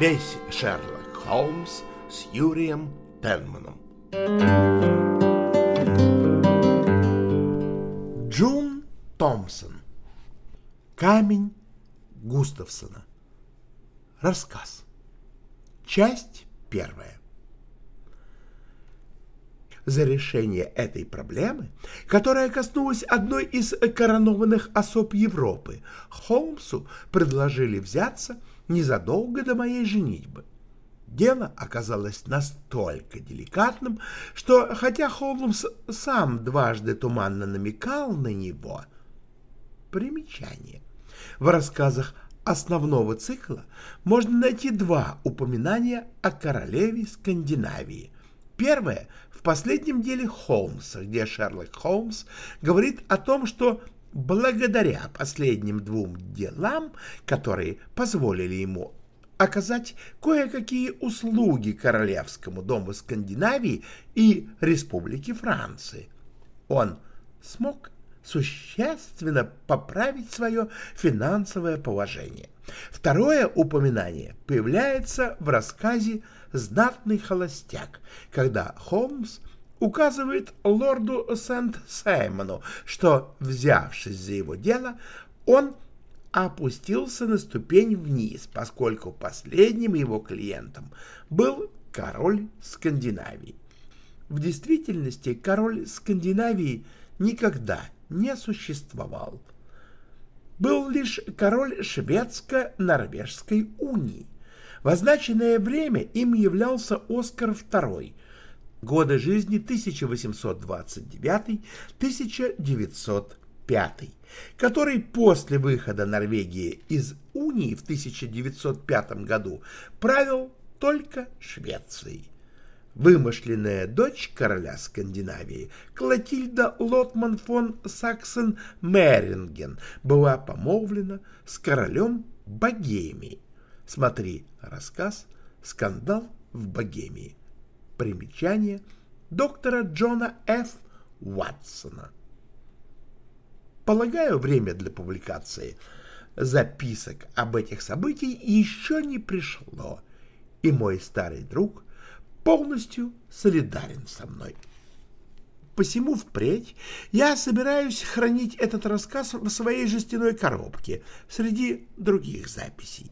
Весь Шерлок Холмс с Юрием Пенманом. Джун Томпсон. Камень Густавсона. Рассказ. Часть первая. За решение этой проблемы, которая коснулась одной из коронованных особ Европы, Холмсу предложили взяться незадолго до моей женитьбы. Дело оказалось настолько деликатным, что, хотя Холмс сам дважды туманно намекал на него, примечание. В рассказах основного цикла можно найти два упоминания о королеве Скандинавии. Первое в последнем деле Холмса, где Шерлок Холмс говорит о том, что благодаря последним двум делам, которые позволили ему оказать кое-какие услуги Королевскому дому Скандинавии и Республике Франции, он смог существенно поправить свое финансовое положение. Второе упоминание появляется в рассказе «Знатный холостяк», когда Холмс указывает лорду Сент-Саймону, что, взявшись за его дело, он опустился на ступень вниз, поскольку последним его клиентом был король Скандинавии. В действительности король Скандинавии никогда не существовал. Был лишь король Шведско-Норвежской унии. В означенное время им являлся Оскар II, годы жизни 1829-1905, который после выхода Норвегии из унии в 1905 году правил только Швецией. Вымышленная дочь короля Скандинавии Клотильда Лотман фон Саксен-Меринген была помолвлена с королем Богемии. Смотри рассказ «Скандал в Богемии». Примечание доктора Джона Ф. Уатсона. Полагаю, время для публикации записок об этих событиях еще не пришло, и мой старый друг полностью солидарен со мной. Посему впредь я собираюсь хранить этот рассказ в своей жестяной коробке среди других записей.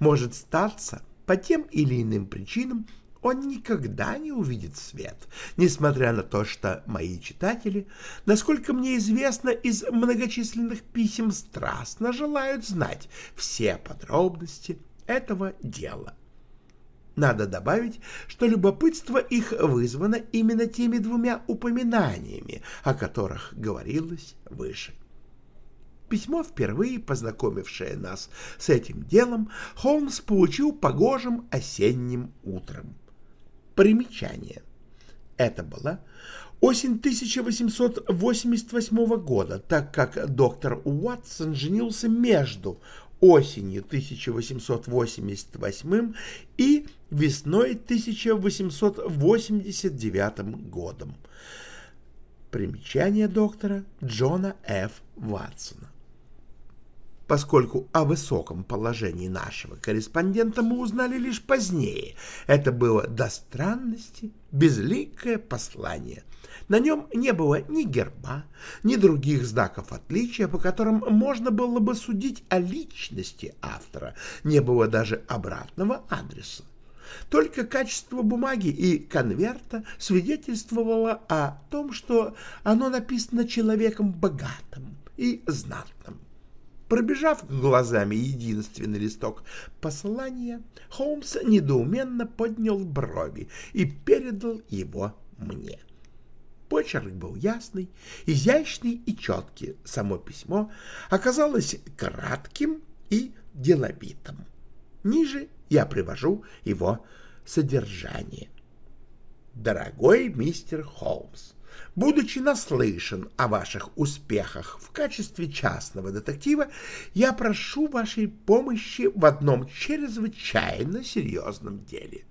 Может статься, по тем или иным причинам он никогда не увидит свет, несмотря на то, что мои читатели, насколько мне известно из многочисленных писем, страстно желают знать все подробности этого дела. Надо добавить, что любопытство их вызвано именно теми двумя упоминаниями, о которых говорилось выше. Письмо, впервые познакомившее нас с этим делом, Холмс получил погожим осенним утром. Примечание. Это была осень 1888 года, так как доктор Уатсон женился между осенью 1888 и весной 1889 годом. Примечание доктора Джона Ф. Ватсона. Поскольку о высоком положении нашего корреспондента мы узнали лишь позднее, это было до странности безликое послание. На нем не было ни герба, ни других знаков отличия, по которым можно было бы судить о личности автора, не было даже обратного адреса. Только качество бумаги и конверта свидетельствовало о том, что оно написано человеком богатым и знатным. Пробежав глазами единственный листок послания, Холмс недоуменно поднял брови и передал его мне. Почерк был ясный, изящный и четкий. Само письмо оказалось кратким и деловитым. Ниже я привожу его содержание. Дорогой мистер Холмс, Будучи наслышан о ваших успехах в качестве частного детектива, я прошу вашей помощи в одном чрезвычайно серьезном деле.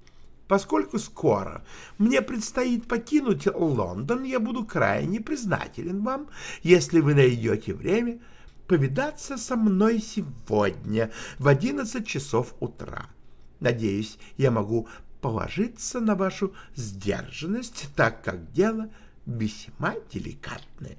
Поскольку скоро мне предстоит покинуть Лондон, я буду крайне признателен вам, если вы найдете время повидаться со мной сегодня в 11 часов утра. Надеюсь, я могу положиться на вашу сдержанность, так как дело весьма деликатное.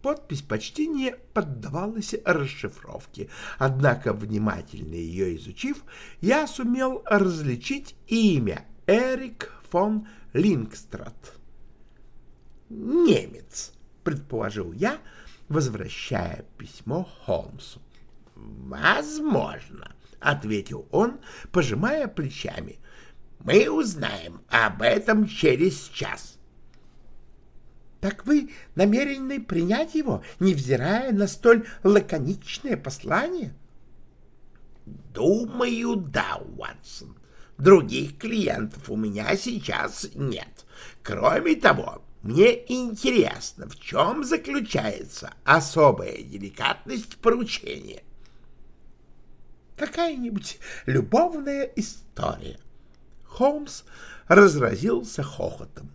Подпись почти не поддавалась расшифровке, однако, внимательно ее изучив, я сумел различить имя Эрик фон Лингстрад. «Немец», — предположил я, возвращая письмо Холмсу. «Возможно», — ответил он, пожимая плечами. «Мы узнаем об этом через час». Так вы намерены принять его, невзирая на столь лаконичное послание? Думаю, да, Уатсон. Других клиентов у меня сейчас нет. Кроме того, мне интересно, в чем заключается особая деликатность поручения. Какая-нибудь любовная история. Холмс разразился хохотом.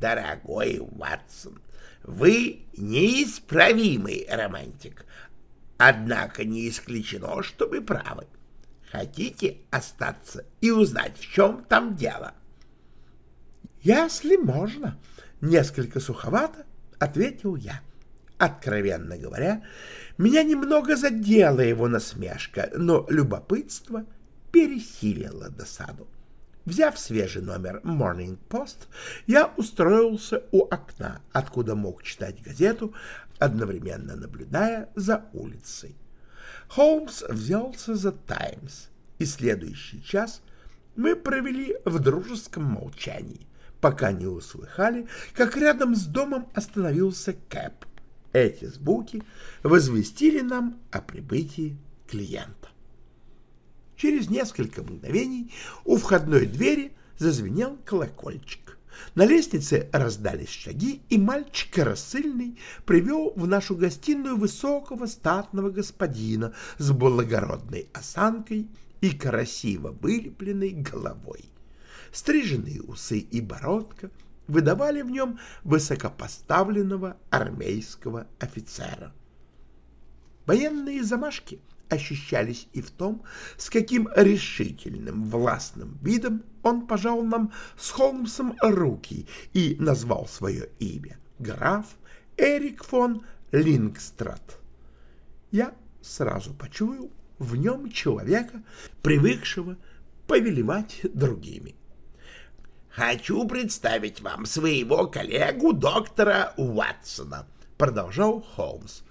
Дорогой Ватсон, вы неисправимый романтик, однако не исключено, что вы правы. Хотите остаться и узнать, в чем там дело? Если можно, несколько суховато ответил я. Откровенно говоря, меня немного задела его насмешка, но любопытство пересилило досаду. Взяв свежий номер Morning Post, я устроился у окна, откуда мог читать газету, одновременно наблюдая за улицей. Холмс взялся за «Таймс», и следующий час мы провели в дружеском молчании, пока не услыхали, как рядом с домом остановился Кэп. Эти звуки возвестили нам о прибытии клиента. Через несколько мгновений у входной двери зазвенел колокольчик. На лестнице раздались шаги, и мальчик рассыльный привел в нашу гостиную высокого статного господина с благородной осанкой и красиво вылепленной головой. Стриженные усы и бородка выдавали в нем высокопоставленного армейского офицера. Военные замашки ощущались и в том, с каким решительным властным видом он пожал нам с Холмсом руки и назвал свое имя — граф Эрик фон Лингстрад. Я сразу почуял в нем человека, привыкшего повелевать другими. «Хочу представить вам своего коллегу доктора Уатсона», — продолжал Холмс.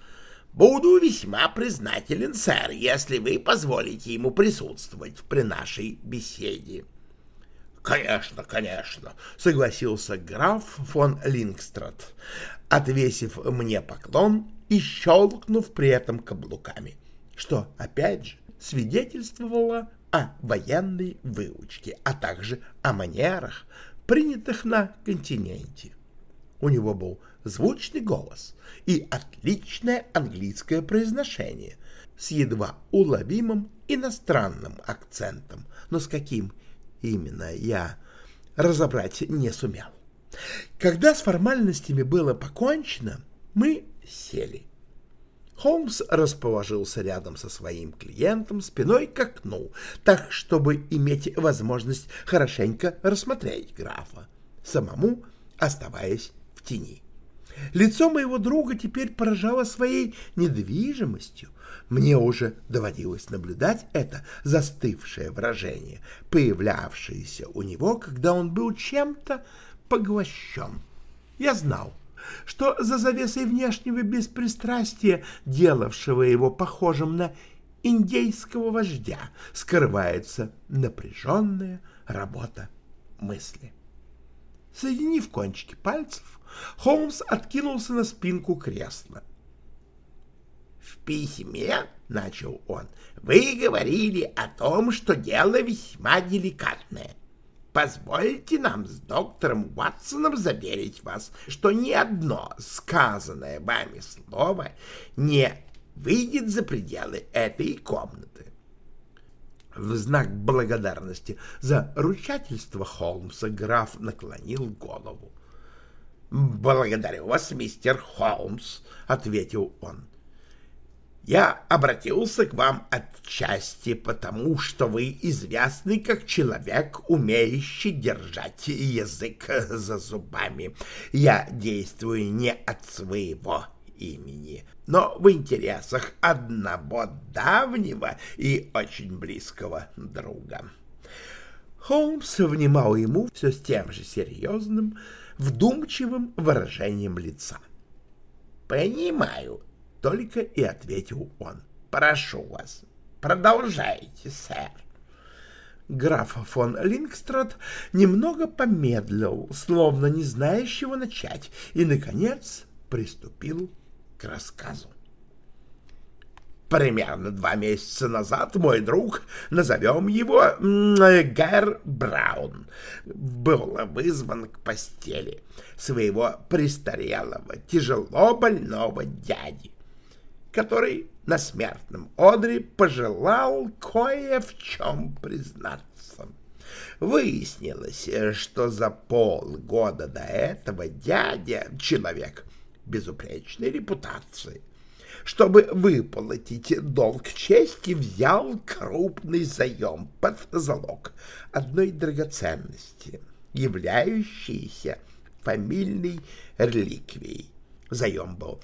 Буду весьма признателен, сэр, если вы позволите ему присутствовать при нашей беседе. — Конечно, конечно, — согласился граф фон Лингстрад, отвесив мне поклон и щелкнув при этом каблуками, что, опять же, свидетельствовало о военной выучке, а также о манерах, принятых на континенте. У него был звучный голос и отличное английское произношение с едва уловимым иностранным акцентом, но с каким именно я разобрать не сумел. Когда с формальностями было покончено, мы сели. Холмс расположился рядом со своим клиентом спиной к окну, так, чтобы иметь возможность хорошенько рассмотреть графа, самому оставаясь в тени. Лицо моего друга теперь поражало своей недвижимостью. Мне уже доводилось наблюдать это застывшее выражение, появлявшееся у него, когда он был чем-то поглощен. Я знал, что за завесой внешнего беспристрастия, делавшего его похожим на индейского вождя, скрывается напряженная работа мысли. Соединив кончики пальцев, Холмс откинулся на спинку кресла. «В письме, — начал он, — вы говорили о том, что дело весьма деликатное. Позвольте нам с доктором Уатсоном заверить вас, что ни одно сказанное вами слово не выйдет за пределы этой комнаты. В знак благодарности за ручательство Холмса граф наклонил голову. — Благодарю вас, мистер Холмс, — ответил он. Я обратился к вам отчасти потому, что вы известны как человек, умеющий держать язык за зубами. Я действую не от своего имени, но в интересах одного давнего и очень близкого друга. Холмс внимал ему все с тем же серьезным, вдумчивым выражением лица. «Понимаю», — только и ответил он. «Прошу вас, продолжайте, сэр». Граф фон Лингстрад немного помедлил, словно не знающего начать, и, наконец, приступил к рассказу. Примерно два месяца назад мой друг, назовем его Гэр Браун, был вызван к постели своего престарелого, тяжело больного дяди, который на смертном одре пожелал кое в чем признаться. Выяснилось, что за полгода до этого дядя, человек безупречной репутации, чтобы выплатить долг чести, взял крупный заем под залог одной драгоценности, являющейся фамильной реликвией. Заем был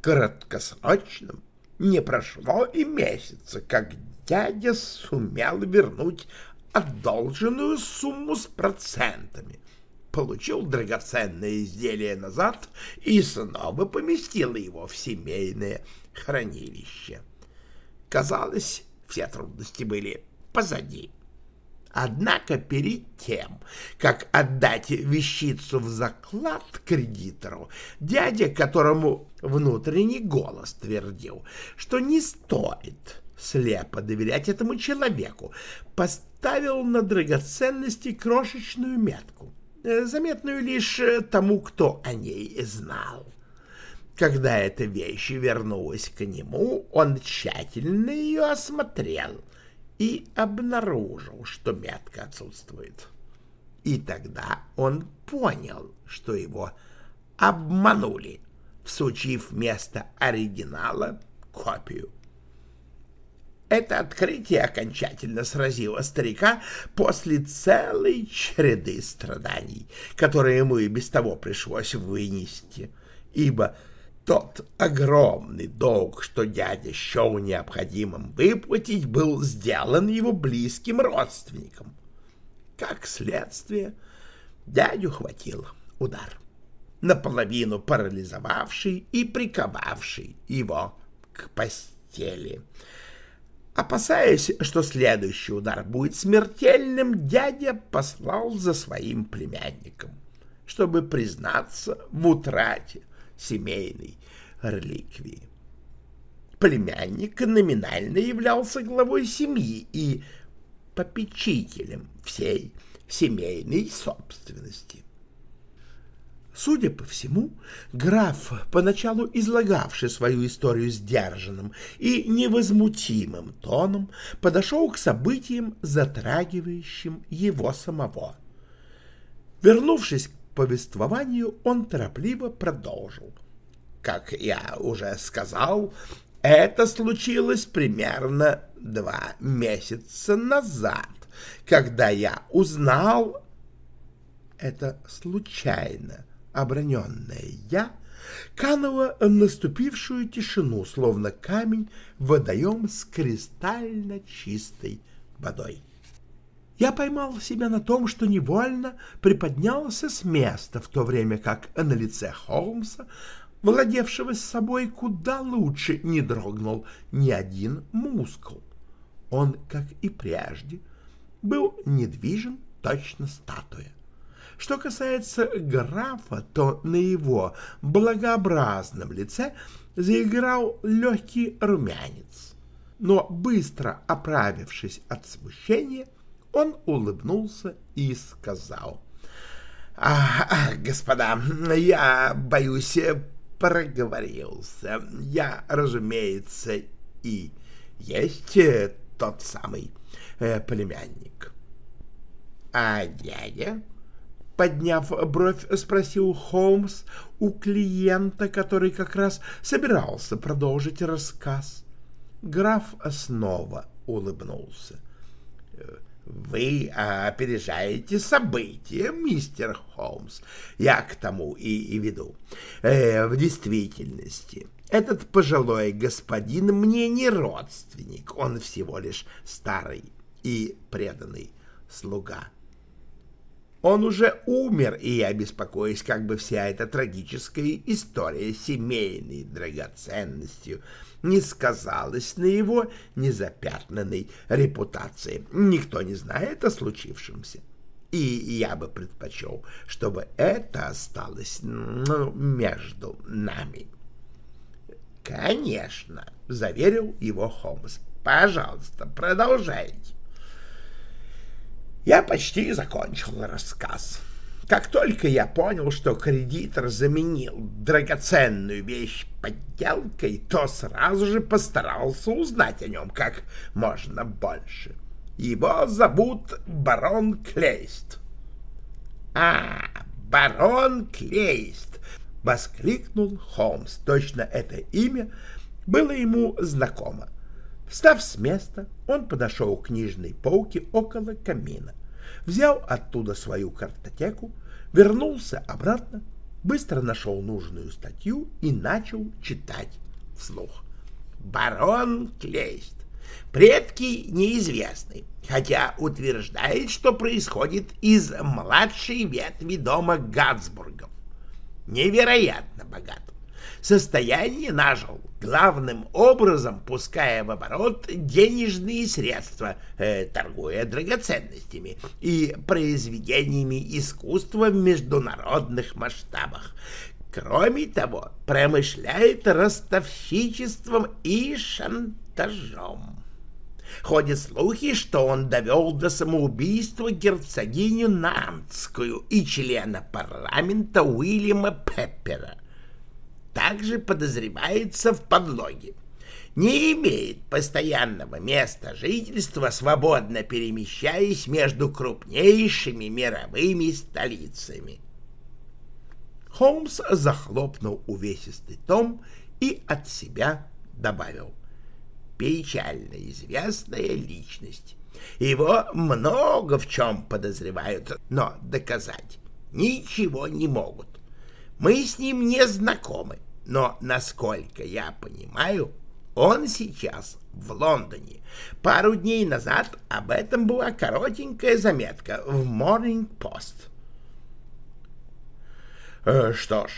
краткосрочным, не прошло и месяца, как дядя сумел вернуть одолженную сумму с процентами, получил драгоценное изделие назад и снова поместил его в семейное хранилище. Казалось, все трудности были позади. Однако перед тем, как отдать вещицу в заклад кредитору, дядя, которому внутренний голос твердил, что не стоит слепо доверять этому человеку, поставил на драгоценности крошечную метку — заметную лишь э, тому, кто о ней знал. Когда эта вещь вернулась к нему, он тщательно ее осмотрел и обнаружил, что метка отсутствует. И тогда он понял, что его обманули, всучив вместо оригинала копию. Это открытие окончательно сразило старика после целой череды страданий, которые ему и без того пришлось вынести, ибо тот огромный долг, что дядя счел необходимым выплатить, был сделан его близким родственникам. Как следствие, дядю хватил удар, наполовину парализовавший и приковавший его к постели — Опасаясь, что следующий удар будет смертельным, дядя послал за своим племянником, чтобы признаться в утрате семейной реликвии. Племянник номинально являлся главой семьи и попечителем всей семейной собственности. Судя по всему, граф, поначалу излагавший свою историю сдержанным и невозмутимым тоном, подошел к событиям, затрагивающим его самого. Вернувшись к повествованию, он торопливо продолжил. Как я уже сказал, это случилось примерно два месяца назад, когда я узнал это случайно оброненное «я» кануло наступившую тишину, словно камень в водоем с кристально чистой водой. Я поймал себя на том, что невольно приподнялся с места, в то время как на лице Холмса, владевшего с собой куда лучше, не дрогнул ни один мускул. Он, как и прежде, был недвижен точно статуя. Что касается графа, то на его благообразном лице заиграл легкий румянец. Но быстро оправившись от смущения, он улыбнулся и сказал. «А, господа, я, боюсь, проговорился. Я, разумеется, и есть тот самый э, племянник». «А дядя?» Подняв бровь, спросил Холмс у клиента, который как раз собирался продолжить рассказ. Граф снова улыбнулся. «Вы опережаете события, мистер Холмс. Я к тому и, и веду. Э, в действительности, этот пожилой господин мне не родственник, он всего лишь старый и преданный слуга. Он уже умер, и я беспокоюсь, как бы вся эта трагическая история семейной драгоценностью не сказалась на его незапятнанной репутации. Никто не знает о случившемся. И я бы предпочел, чтобы это осталось ну, между нами. «Конечно», — заверил его Холмс. «Пожалуйста, продолжайте». Я почти закончил рассказ. Как только я понял, что кредитор заменил драгоценную вещь подделкой, то сразу же постарался узнать о нем как можно больше. Его зовут барон Клейст. — А, барон Клейст! — воскликнул Холмс. Точно это имя было ему знакомо. Встав с места, он подошел к книжной полке около камина, взял оттуда свою картотеку, вернулся обратно, быстро нашел нужную статью и начал читать вслух. «Барон Клейст. Предки неизвестны, хотя утверждает, что происходит из младшей ветви дома Гатсбургов. Невероятно богат состояние нажил, главным образом пуская в оборот денежные средства, э, торгуя драгоценностями и произведениями искусства в международных масштабах. Кроме того, промышляет ростовщичеством и шантажом. Ходят слухи, что он довел до самоубийства герцогиню Нантскую и члена парламента Уильяма Пеппера также подозревается в подлоге. Не имеет постоянного места жительства, свободно перемещаясь между крупнейшими мировыми столицами. Холмс захлопнул увесистый том и от себя добавил. Печально известная личность. Его много в чем подозревают, но доказать ничего не могут. Мы с ним не знакомы, но, насколько я понимаю, он сейчас в Лондоне. Пару дней назад об этом была коротенькая заметка в Morning Post. Э, что ж,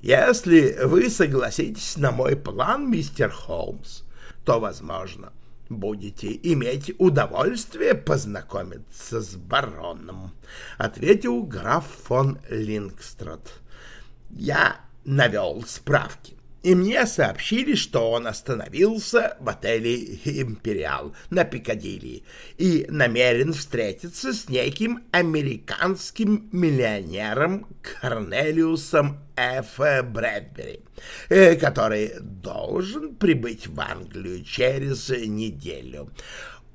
если вы согласитесь на мой план, мистер Холмс, то, возможно, будете иметь удовольствие познакомиться с бароном, — ответил граф фон Лингстрад. — Я навел справки, и мне сообщили, что он остановился в отеле «Империал» на Пикадилли и намерен встретиться с неким американским миллионером Корнелиусом Ф. Брэдбери, э, который должен прибыть в Англию через неделю.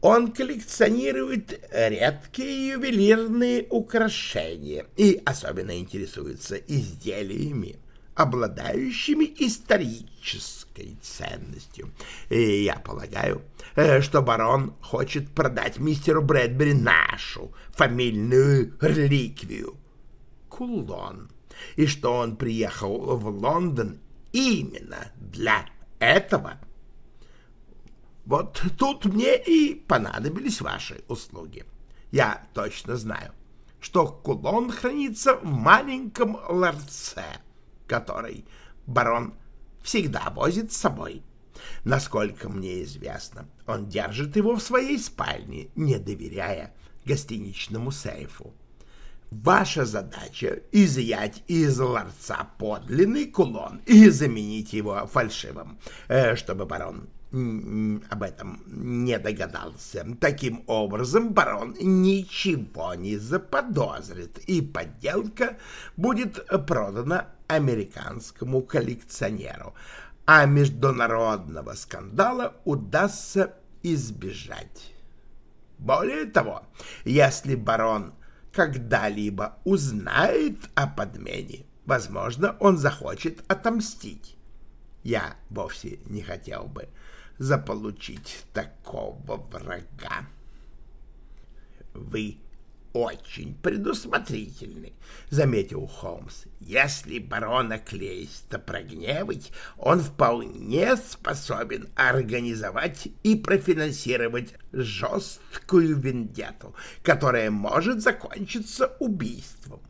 Он коллекционирует редкие ювелирные украшения и особенно интересуется изделиями обладающими исторической ценностью. И я полагаю, э, что барон хочет продать мистеру Брэдбери нашу фамильную реликвию — кулон, и что он приехал в Лондон именно для этого. Вот тут мне и понадобились ваши услуги. Я точно знаю, что кулон хранится в маленьком ларце — который барон всегда возит с собой. Насколько мне известно, он держит его в своей спальне, не доверяя гостиничному сейфу. Ваша задача — изъять из ларца подлинный кулон и заменить его фальшивым, э, чтобы барон об этом не догадался. Таким образом, барон ничего не заподозрит, и подделка будет продана американскому коллекционеру, а международного скандала удастся избежать. Более того, если барон когда-либо узнает о подмене, возможно, он захочет отомстить. Я вовсе не хотел бы, заполучить такого врага. Вы очень предусмотрительный, — заметил Холмс. Если барона Клейста прогневать, он вполне способен организовать и профинансировать жесткую вендету, которая может закончиться убийством.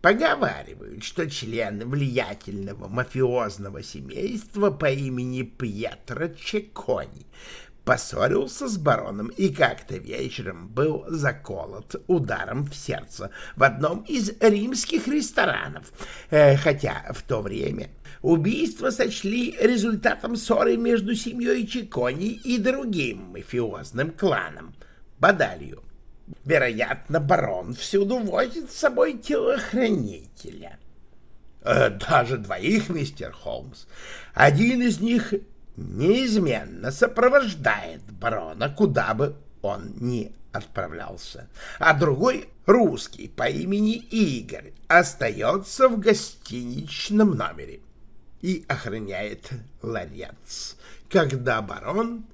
Поговаривают, что член влиятельного мафиозного семейства по имени Пьетро Чекони поссорился с бароном и как-то вечером был заколот ударом в сердце в одном из римских ресторанов, э, хотя в то время убийство сочли результатом ссоры между семьей Чикони и другим мафиозным кланом — Бадалью. Вероятно, барон всюду возит с собой телохранителя. Э, даже двоих, мистер Холмс. Один из них неизменно сопровождает барона, куда бы он ни отправлялся, а другой, русский по имени Игорь, остается в гостиничном номере и охраняет ларец, когда барон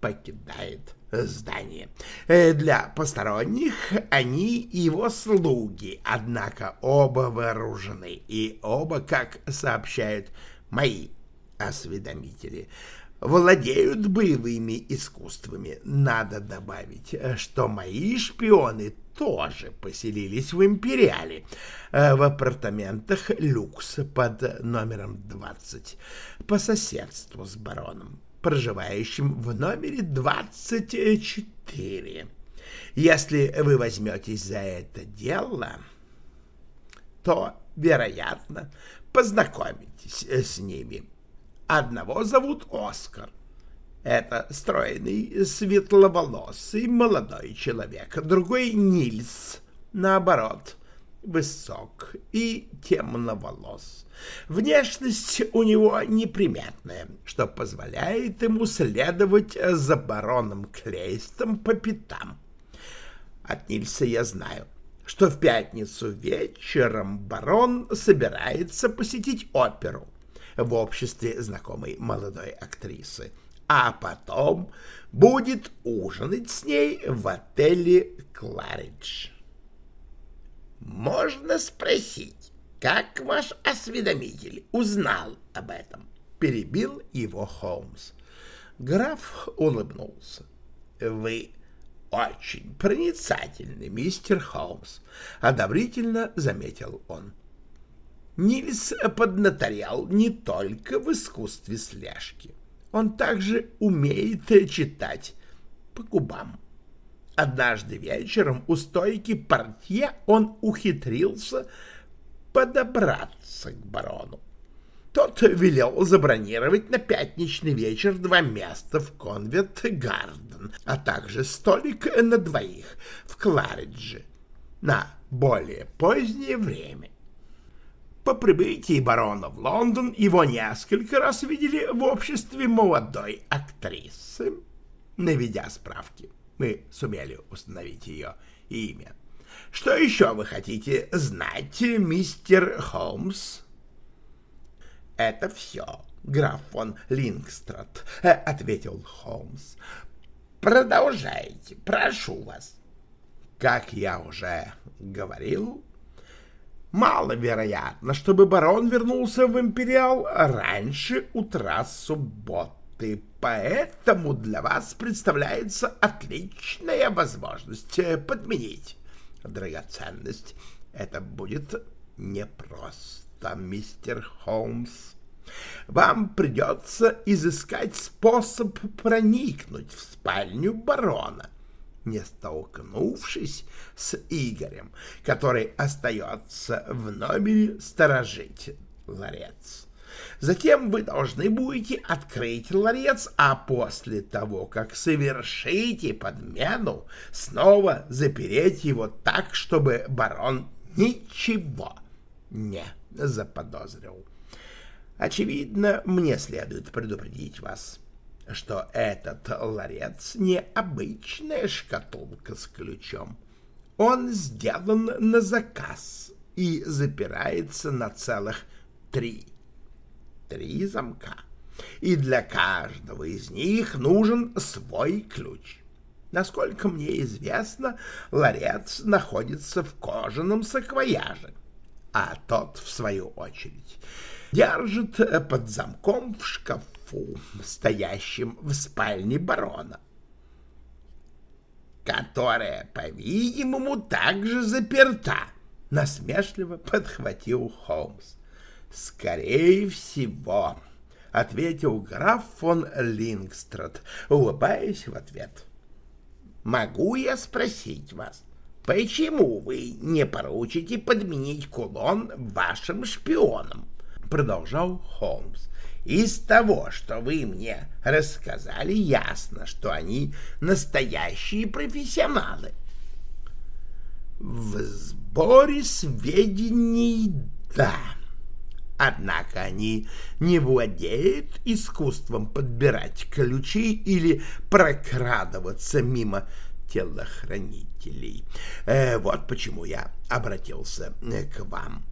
покидает здание. Э, для посторонних они его слуги, однако оба вооружены, и оба, как сообщают мои осведомители, владеют боевыми искусствами. Надо добавить, что мои шпионы тоже поселились в Империале, в апартаментах люкс под номером 20, по соседству с бароном, проживающим в номере 24. Если вы возьметесь за это дело, то, вероятно, познакомитесь с ними. Одного зовут Оскар. Это стройный, светловолосый молодой человек. Другой — Нильс, наоборот, высок и темноволос. Внешность у него неприметная, что позволяет ему следовать за бароном Клейстом по пятам. От Нильса я знаю, что в пятницу вечером барон собирается посетить оперу в обществе знакомой молодой актрисы, а потом будет ужинать с ней в отеле «Кларидж». «Можно спросить, как ваш осведомитель узнал об этом?» — перебил его Холмс. Граф улыбнулся. «Вы очень проницательный, мистер Холмс», — одобрительно заметил он. Нильс поднаторял не только в искусстве слежки. Он также умеет читать по губам. Однажды вечером у стойки портье он ухитрился подобраться к барону. Тот велел забронировать на пятничный вечер два места в Конвент Гарден, а также столик на двоих в Кларидже на более позднее время. По прибытии барона в Лондон его несколько раз видели в обществе молодой актрисы. Наведя справки, мы сумели установить ее имя. Что еще вы хотите знать, мистер Холмс? — Это все, граф фон Лингстрад, — ответил Холмс. — Продолжайте, прошу вас. Как я уже говорил, Маловероятно, чтобы барон вернулся в Империал раньше утра субботы, поэтому для вас представляется отличная возможность подменить драгоценность. Это будет непросто, мистер Холмс. Вам придется изыскать способ проникнуть в спальню барона не столкнувшись с Игорем, который остается в номере сторожить ларец. Затем вы должны будете открыть ларец, а после того, как совершите подмену, снова запереть его так, чтобы барон ничего не заподозрил. Очевидно, мне следует предупредить вас — что этот ларец не обычная шкатулка с ключом. Он сделан на заказ и запирается на целых три. Три замка. и для каждого из них нужен свой ключ. Насколько мне известно, ларец находится в кожаном саквояже, а тот, в свою очередь, держит под замком в шкафу, стоящем в спальне барона, которая, по-видимому, также заперта, — насмешливо подхватил Холмс. — Скорее всего, — ответил граф фон Лингстрад, улыбаясь в ответ. — Могу я спросить вас, почему вы не поручите подменить кулон вашим шпионам? — продолжал Холмс. Из того, что вы мне рассказали, ясно, что они настоящие профессионалы. В сборе сведений — да. Однако они не владеют искусством подбирать ключи или прокрадываться мимо телохранителей. Э, вот почему я обратился к вам.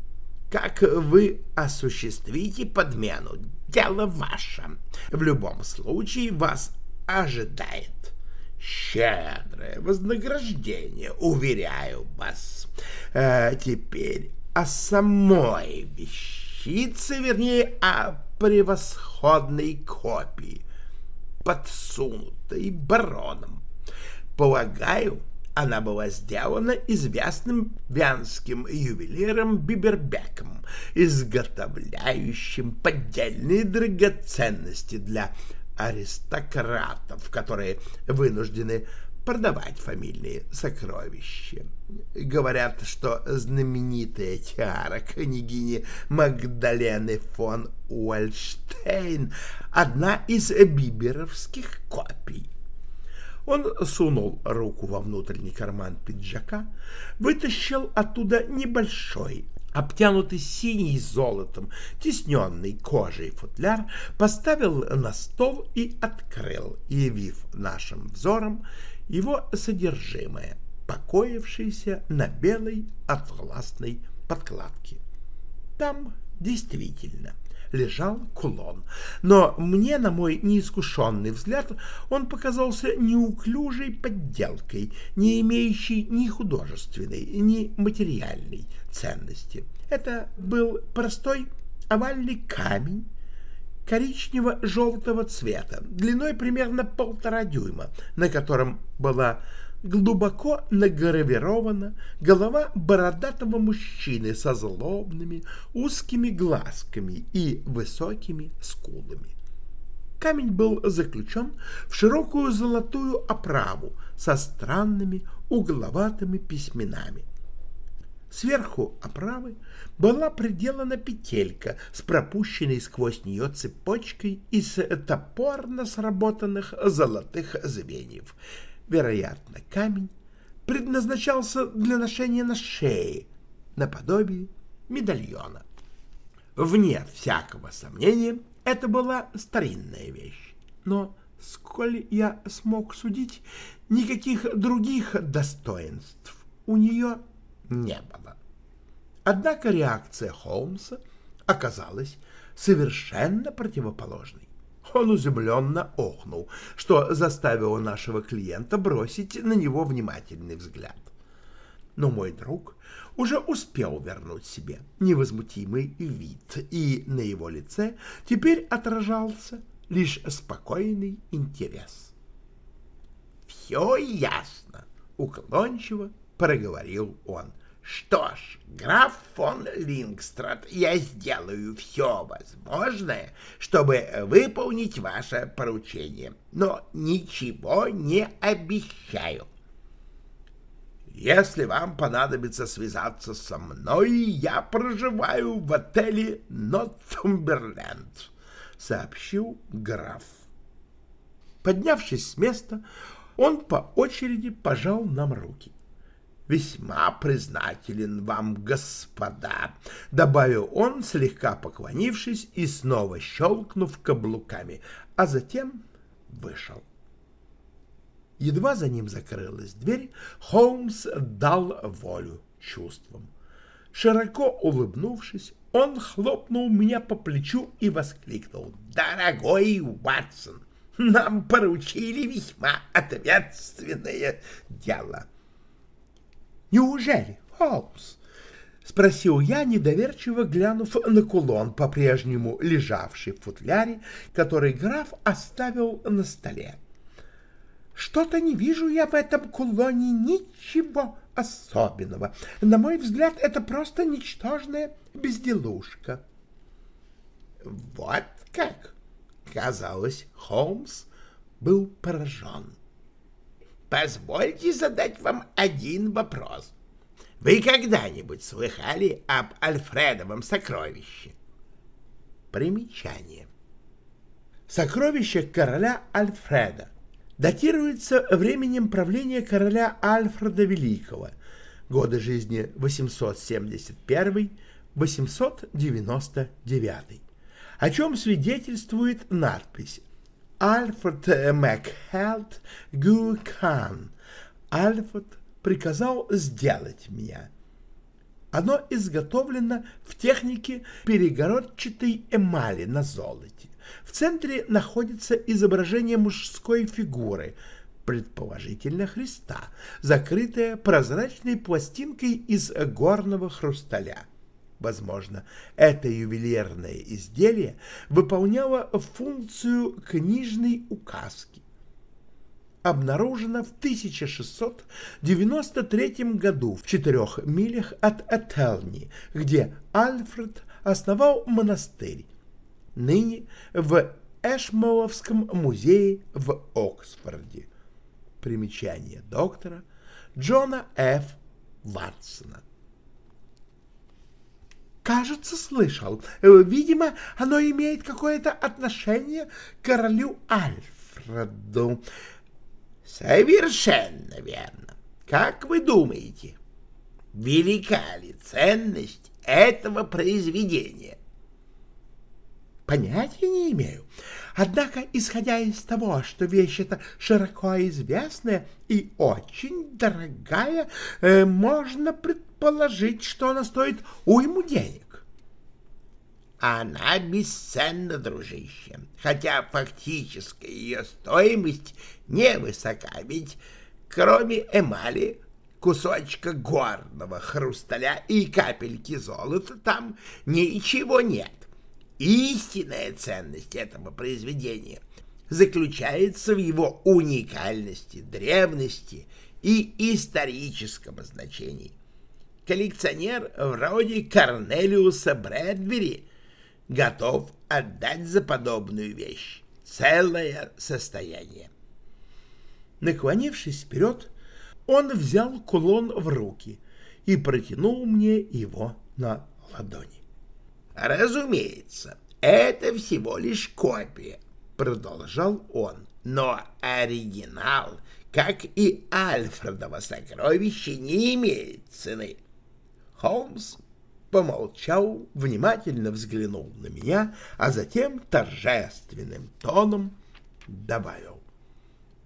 Как вы осуществите подмену? Дело ваше. В любом случае вас ожидает щедрое вознаграждение, уверяю вас. А теперь о самой вещице, вернее, о превосходной копии, подсунутой бароном. Полагаю, она была сделана известным вянским ювелиром Бибербеком, изготовляющим поддельные драгоценности для аристократов, которые вынуждены продавать фамильные сокровища. Говорят, что знаменитая тиара княгини Магдалены фон Уэльштейн — одна из биберовских копий. Он сунул руку во внутренний карман пиджака, вытащил оттуда небольшой, обтянутый синий золотом, тесненный кожей футляр, поставил на стол и открыл, явив нашим взором его содержимое, покоившееся на белой атласной подкладке. Там действительно лежал кулон. Но мне, на мой неискушенный взгляд, он показался неуклюжей подделкой, не имеющей ни художественной, ни материальной ценности. Это был простой овальный камень, коричнево-желтого цвета, длиной примерно полтора дюйма, на котором была глубоко награвирована голова бородатого мужчины со злобными узкими глазками и высокими скулами. Камень был заключен в широкую золотую оправу со странными угловатыми письменами. Сверху оправы была приделана петелька с пропущенной сквозь нее цепочкой из топорно сработанных золотых звеньев — Вероятно, камень предназначался для ношения на шее, наподобие медальона. Вне всякого сомнения, это была старинная вещь, но, сколь я смог судить, никаких других достоинств у нее не было. Однако реакция Холмса оказалась совершенно противоположной. Он изумленно охнул, что заставило нашего клиента бросить на него внимательный взгляд. Но мой друг уже успел вернуть себе невозмутимый вид, и на его лице теперь отражался лишь спокойный интерес. «Все ясно», — уклончиво проговорил он. Что ж, граф фон Лингстрад, я сделаю все возможное, чтобы выполнить ваше поручение, но ничего не обещаю. Если вам понадобится связаться со мной, я проживаю в отеле Нортумберленд, сообщил граф. Поднявшись с места, он по очереди пожал нам руки весьма признателен вам, господа», — добавил он, слегка поклонившись и снова щелкнув каблуками, а затем вышел. Едва за ним закрылась дверь, Холмс дал волю чувствам. Широко улыбнувшись, он хлопнул меня по плечу и воскликнул. «Дорогой Уатсон, нам поручили весьма ответственное дело». «Неужели, Холмс?» — спросил я, недоверчиво глянув на кулон, по-прежнему лежавший в футляре, который граф оставил на столе. «Что-то не вижу я в этом кулоне ничего особенного. На мой взгляд, это просто ничтожная безделушка». «Вот как!» — казалось, Холмс был поражен. «Позвольте задать вам один вопрос». Вы когда-нибудь слыхали об Альфредовом сокровище? Примечание. Сокровище короля Альфреда датируется временем правления короля Альфреда Великого, годы жизни 871-899, о чем свидетельствует надпись «Альфред Макхелт Гукан», «Альфред приказал сделать меня. Оно изготовлено в технике перегородчатой эмали на золоте. В центре находится изображение мужской фигуры, предположительно Христа, закрытая прозрачной пластинкой из горного хрусталя. Возможно, это ювелирное изделие выполняло функцию книжной указки обнаружена в 1693 году в четырех милях от Этелни, где Альфред основал монастырь, ныне в Эшмоловском музее в Оксфорде. Примечание доктора Джона Ф. Ватсона. Кажется, слышал. Видимо, оно имеет какое-то отношение к королю Альфреду. Совершенно верно. Как вы думаете, велика ли ценность этого произведения? Понятия не имею. Однако, исходя из того, что вещь эта широко известная и очень дорогая, э, можно предположить, что она стоит уйму денег. Она бесценна, дружище, хотя фактическая ее стоимость невысока, ведь кроме эмали, кусочка горного хрусталя и капельки золота там ничего нет. Истинная ценность этого произведения заключается в его уникальности, древности и историческом значении. Коллекционер вроде Корнелиуса Брэдбери готов отдать за подобную вещь целое состояние. Наклонившись вперед, он взял кулон в руки и протянул мне его на ладони. «Разумеется, это всего лишь копия», — продолжал он, «но оригинал, как и Альфредово сокровище, не имеет цены». Холмс помолчал, внимательно взглянул на меня, а затем торжественным тоном добавил.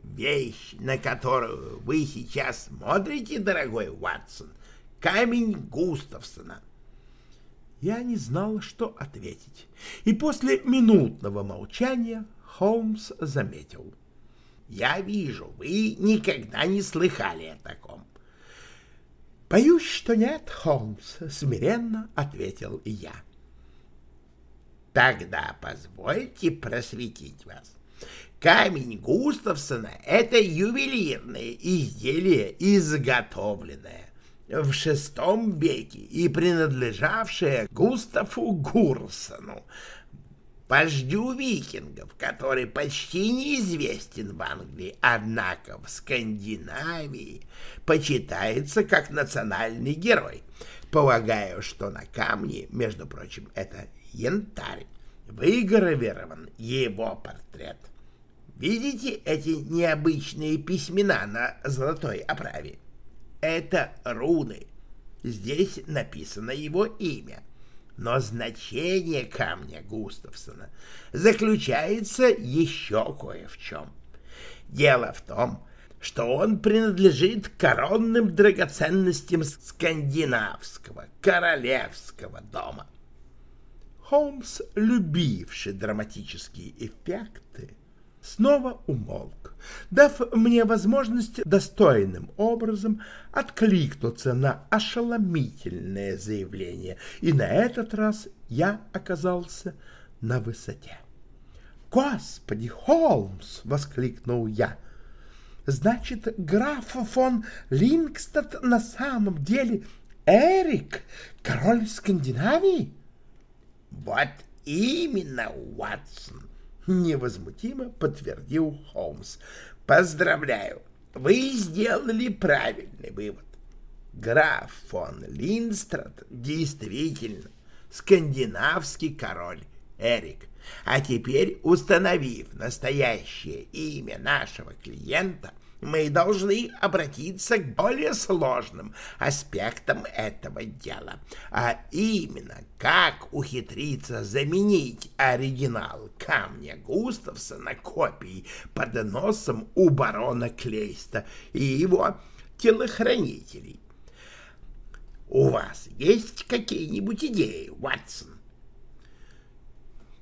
«Вещь, на которую вы сейчас смотрите, дорогой Ватсон, камень Густавсона». Я не знал, что ответить, и после минутного молчания Холмс заметил. «Я вижу, вы никогда не слыхали о таком. — Боюсь, что нет, Холмс, — смиренно ответил я. — Тогда позвольте просветить вас. Камень Густавсона — это ювелирное изделие, изготовленное в шестом веке и принадлежавшее Густаву Гурсону, вождю викингов, который почти неизвестен в Англии, однако в Скандинавии почитается как национальный герой. Полагаю, что на камне, между прочим, это янтарь, выгравирован его портрет. Видите эти необычные письмена на золотой оправе? Это руны. Здесь написано его имя. Но значение камня Густавсона заключается еще кое в чем. Дело в том, что он принадлежит коронным драгоценностям скандинавского королевского дома. Холмс, любивший драматические эффекты, снова умолк, дав мне возможность достойным образом откликнуться на ошеломительное заявление, и на этот раз я оказался на высоте. «Господи, Холмс!» — воскликнул я. «Значит, граф фон Лингстад на самом деле Эрик, король Скандинавии?» «Вот именно, Уатсон!» — невозмутимо подтвердил Холмс. «Поздравляю, вы сделали правильный вывод. Граф фон Линстрад действительно скандинавский король Эрик. А теперь, установив настоящее имя нашего клиента, мы должны обратиться к более сложным аспектам этого дела, а именно, как ухитриться заменить оригинал камня Густавсона копией под носом у барона Клейста и его телохранителей. У вас есть какие-нибудь идеи, Ватсон?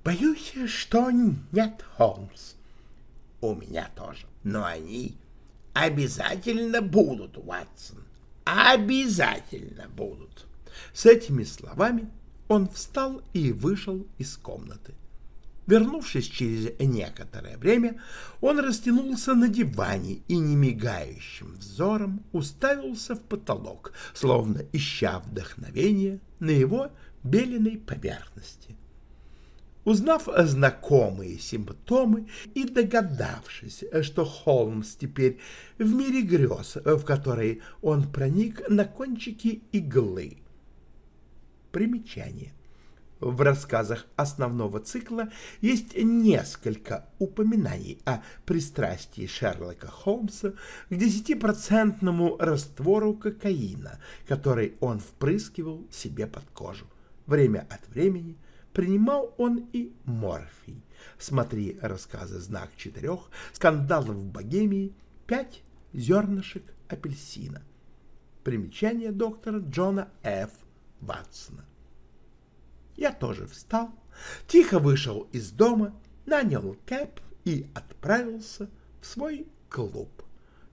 Боюсь, что нет, Холмс. У меня тоже. Но они обязательно будут, Ватсон. Обязательно будут. С этими словами он встал и вышел из комнаты. Вернувшись через некоторое время, он растянулся на диване и немигающим взором уставился в потолок, словно ища вдохновение на его беленой поверхности. Узнав знакомые симптомы и догадавшись, что Холмс теперь в мире грез, в который он проник на кончики иглы. Примечание. В рассказах основного цикла есть несколько упоминаний о пристрастии Шерлока Холмса к десятипроцентному раствору кокаина, который он впрыскивал себе под кожу. Время от времени принимал он и морфий. Смотри рассказы «Знак четырех», «Скандал в Богемии», «Пять зернышек апельсина». Примечание доктора Джона Ф. Ватсона. Я тоже встал, тихо вышел из дома, нанял кэп и отправился в свой клуб,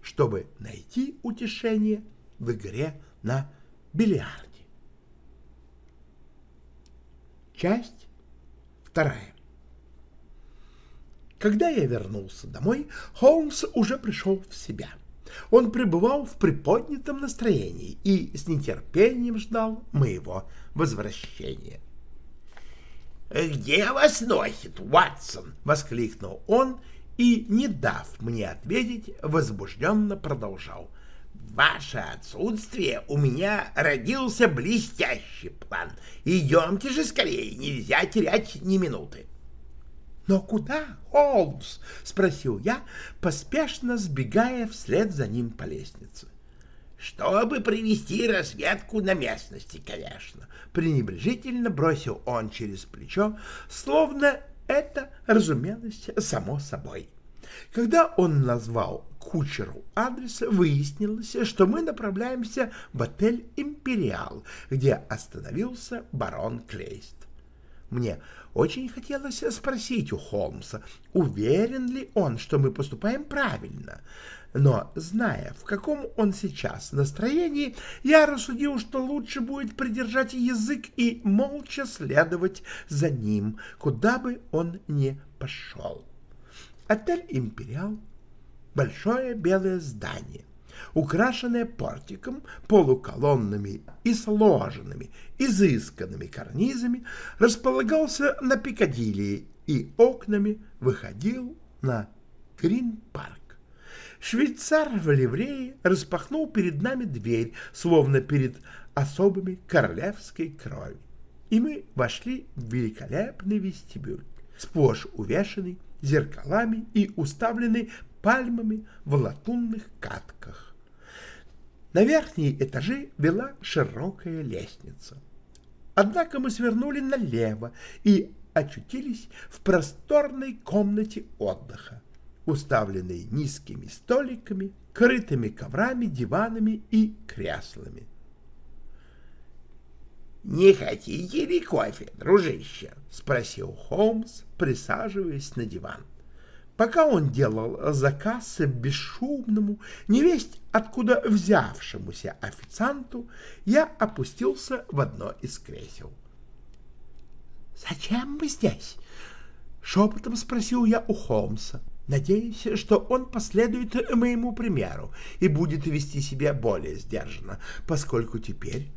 чтобы найти утешение в игре на бильярде. Часть вторая. Когда я вернулся домой, Холмс уже пришел в себя. Он пребывал в приподнятом настроении и с нетерпением ждал моего возвращения. «Где вас носит, Ватсон?» — воскликнул он и, не дав мне ответить, возбужденно продолжал ваше отсутствие у меня родился блестящий план. Идемте же скорее, нельзя терять ни минуты. — Но куда, Холмс? — спросил я, поспешно сбегая вслед за ним по лестнице. — Чтобы провести разведку на местности, конечно. Пренебрежительно бросил он через плечо, словно это разумелось само собой. Когда он назвал кучеру адрес, выяснилось, что мы направляемся в отель «Империал», где остановился барон Клейст. Мне очень хотелось спросить у Холмса, уверен ли он, что мы поступаем правильно, но, зная, в каком он сейчас настроении, я рассудил, что лучше будет придержать язык и молча следовать за ним, куда бы он ни пошел. Отель «Империал» — большое белое здание, украшенное портиком, полуколоннами и сложенными, изысканными карнизами, располагался на Пикадилли и окнами выходил на Грин-парк. Швейцар в ливрее распахнул перед нами дверь, словно перед особыми королевской крови, и мы вошли в великолепный вестибюль, сплошь увешанный зеркалами и уставлены пальмами в латунных катках. На верхние этажи вела широкая лестница. Однако мы свернули налево и очутились в просторной комнате отдыха. уставленной низкими столиками, крытыми коврами, диванами и креслами. «Не хотите ли кофе, дружище?» — спросил Холмс, присаживаясь на диван. Пока он делал заказ бесшумному, невесть откуда взявшемуся официанту, я опустился в одно из кресел. «Зачем мы здесь?» — шепотом спросил я у Холмса, надеясь, что он последует моему примеру и будет вести себя более сдержанно, поскольку теперь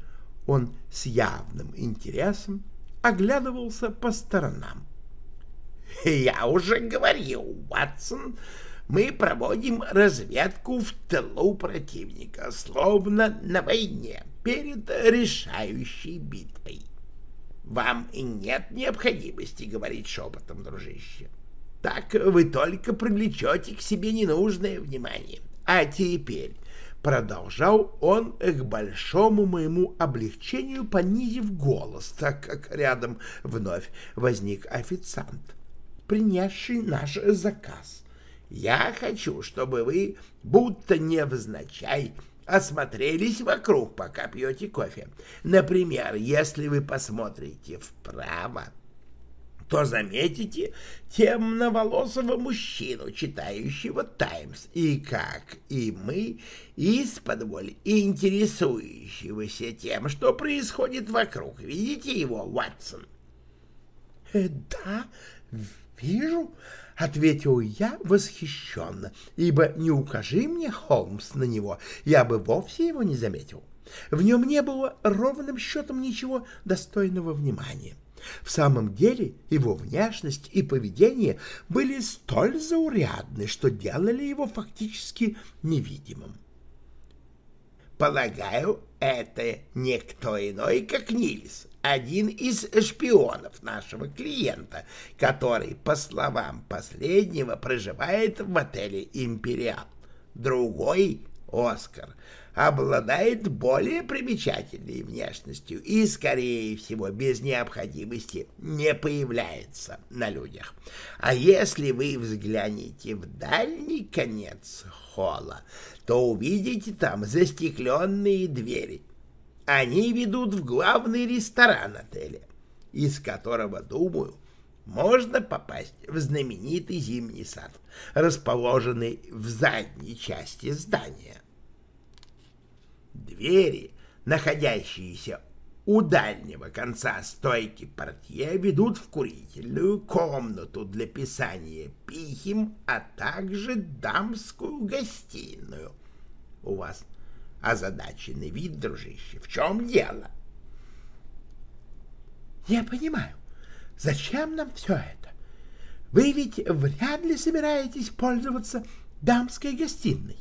он с явным интересом оглядывался по сторонам. «Я уже говорил, Ватсон, мы проводим разведку в тылу противника, словно на войне, перед решающей битвой. Вам нет необходимости говорить шепотом, дружище. Так вы только привлечете к себе ненужное внимание. А теперь Продолжал он к большому моему облегчению, понизив голос, так как рядом вновь возник официант, принесший наш заказ. «Я хочу, чтобы вы, будто невзначай, осмотрелись вокруг, пока пьете кофе. Например, если вы посмотрите вправо, то заметите темноволосого мужчину, читающего «Таймс», и, как и мы, из-под интересующегося тем, что происходит вокруг. Видите его, Ватсон? «Э, — Да, вижу, — ответил я восхищенно, ибо не укажи мне, Холмс, на него, я бы вовсе его не заметил. В нем не было ровным счетом ничего достойного внимания. В самом деле его внешность и поведение были столь заурядны, что делали его фактически невидимым. Полагаю, это никто иной, как Нильс, один из шпионов нашего клиента, который, по словам последнего, проживает в отеле «Империал». Другой — Оскар, обладает более примечательной внешностью и, скорее всего, без необходимости не появляется на людях. А если вы взглянете в дальний конец холла, то увидите там застекленные двери. Они ведут в главный ресторан отеля, из которого, думаю, можно попасть в знаменитый зимний сад, расположенный в задней части здания. Двери, находящиеся у дальнего конца стойки портье, ведут в курительную комнату для писания писем, а также дамскую гостиную. У вас озадаченный вид, дружище. В чем дело? Я понимаю. Зачем нам все это? Вы ведь вряд ли собираетесь пользоваться дамской гостиной.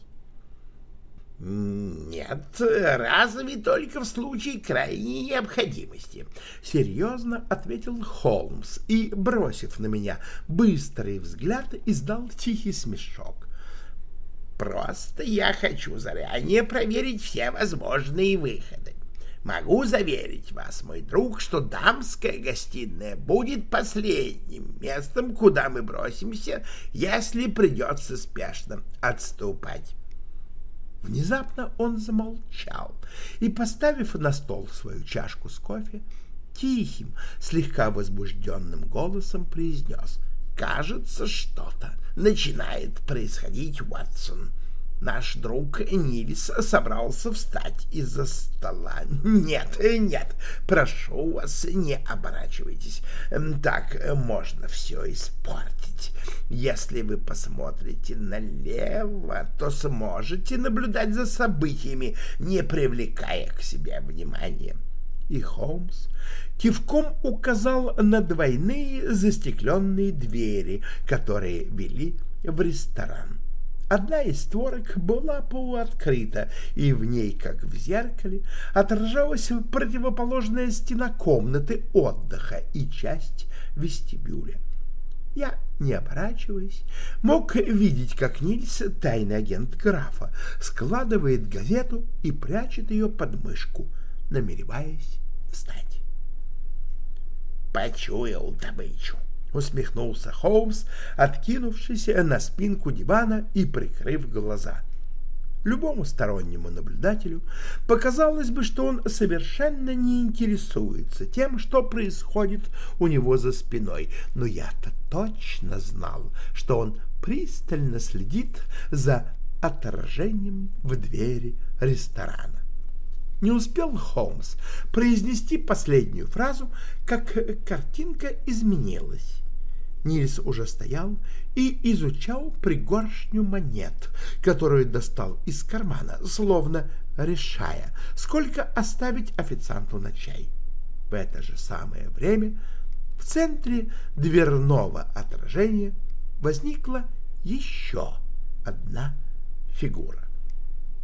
«Нет, разве только в случае крайней необходимости», — серьезно ответил Холмс и, бросив на меня быстрый взгляд, издал тихий смешок. «Просто я хочу заранее проверить все возможные выходы. Могу заверить вас, мой друг, что дамская гостиная будет последним местом, куда мы бросимся, если придется спешно отступать». Внезапно он замолчал и, поставив на стол свою чашку с кофе, тихим, слегка возбужденным голосом произнес «Кажется, что-то начинает происходить, Уотсон. Наш друг Нильс собрался встать из-за стола. Нет, нет, прошу вас, не оборачивайтесь. Так можно все испортить. Если вы посмотрите налево, то сможете наблюдать за событиями, не привлекая к себе внимания. И Холмс кивком указал на двойные застекленные двери, которые вели в ресторан. Одна из створок была полуоткрыта, и в ней, как в зеркале, отражалась противоположная стена комнаты отдыха и часть вестибюля. Я, не оборачиваясь, мог видеть, как Нильс, тайный агент графа, складывает газету и прячет ее под мышку, намереваясь встать. «Почуял добычу», — усмехнулся Холмс, откинувшись на спинку дивана и прикрыв глаза. Любому стороннему наблюдателю показалось бы, что он совершенно не интересуется тем, что происходит у него за спиной, но я-то точно знал, что он пристально следит за отражением в двери ресторана. Не успел Холмс произнести последнюю фразу, как картинка изменилась. Нильс уже стоял и изучал пригоршню монет, которую достал из кармана, словно решая, сколько оставить официанту на чай. В это же самое время в центре дверного отражения возникла еще одна фигура.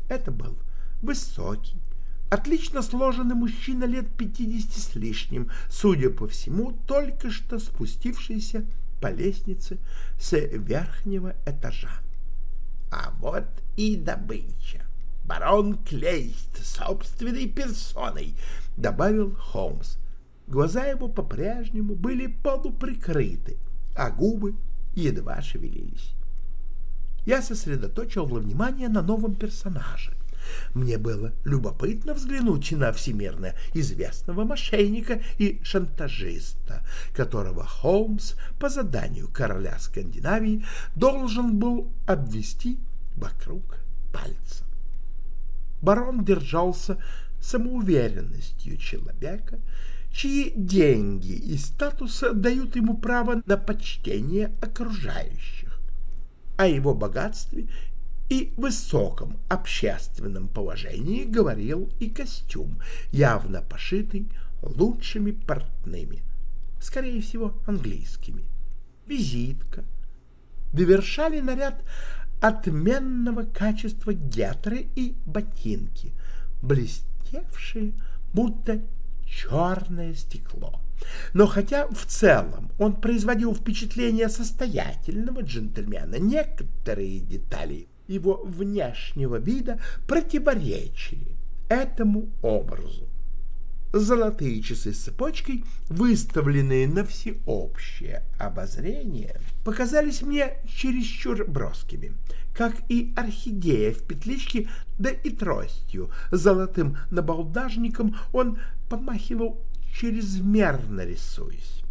Это был высокий, отлично сложенный мужчина лет пятидесяти с лишним, судя по всему, только что спустившийся по лестнице с верхнего этажа. А вот и добыча. Барон Клейст собственной персоной, — добавил Холмс. Глаза его по-прежнему были полуприкрыты, а губы едва шевелились. Я сосредоточил внимание на новом персонаже. Мне было любопытно взглянуть на всемирно известного мошенника и шантажиста, которого Холмс по заданию короля Скандинавии должен был обвести вокруг пальца. Барон держался самоуверенностью человека, чьи деньги и статус дают ему право на почтение окружающих. О его богатстве и высоком общественном положении говорил и костюм, явно пошитый лучшими портными, скорее всего, английскими. Визитка. Довершали наряд отменного качества гетры и ботинки, блестевшие, будто черное стекло. Но хотя в целом он производил впечатление состоятельного джентльмена, некоторые детали его внешнего вида противоречили этому образу. Золотые часы с цепочкой, выставленные на всеобщее обозрение, показались мне чересчур броскими, как и орхидея в петличке, да и тростью, золотым набалдажником он помахивал чрезмерно рисуясь.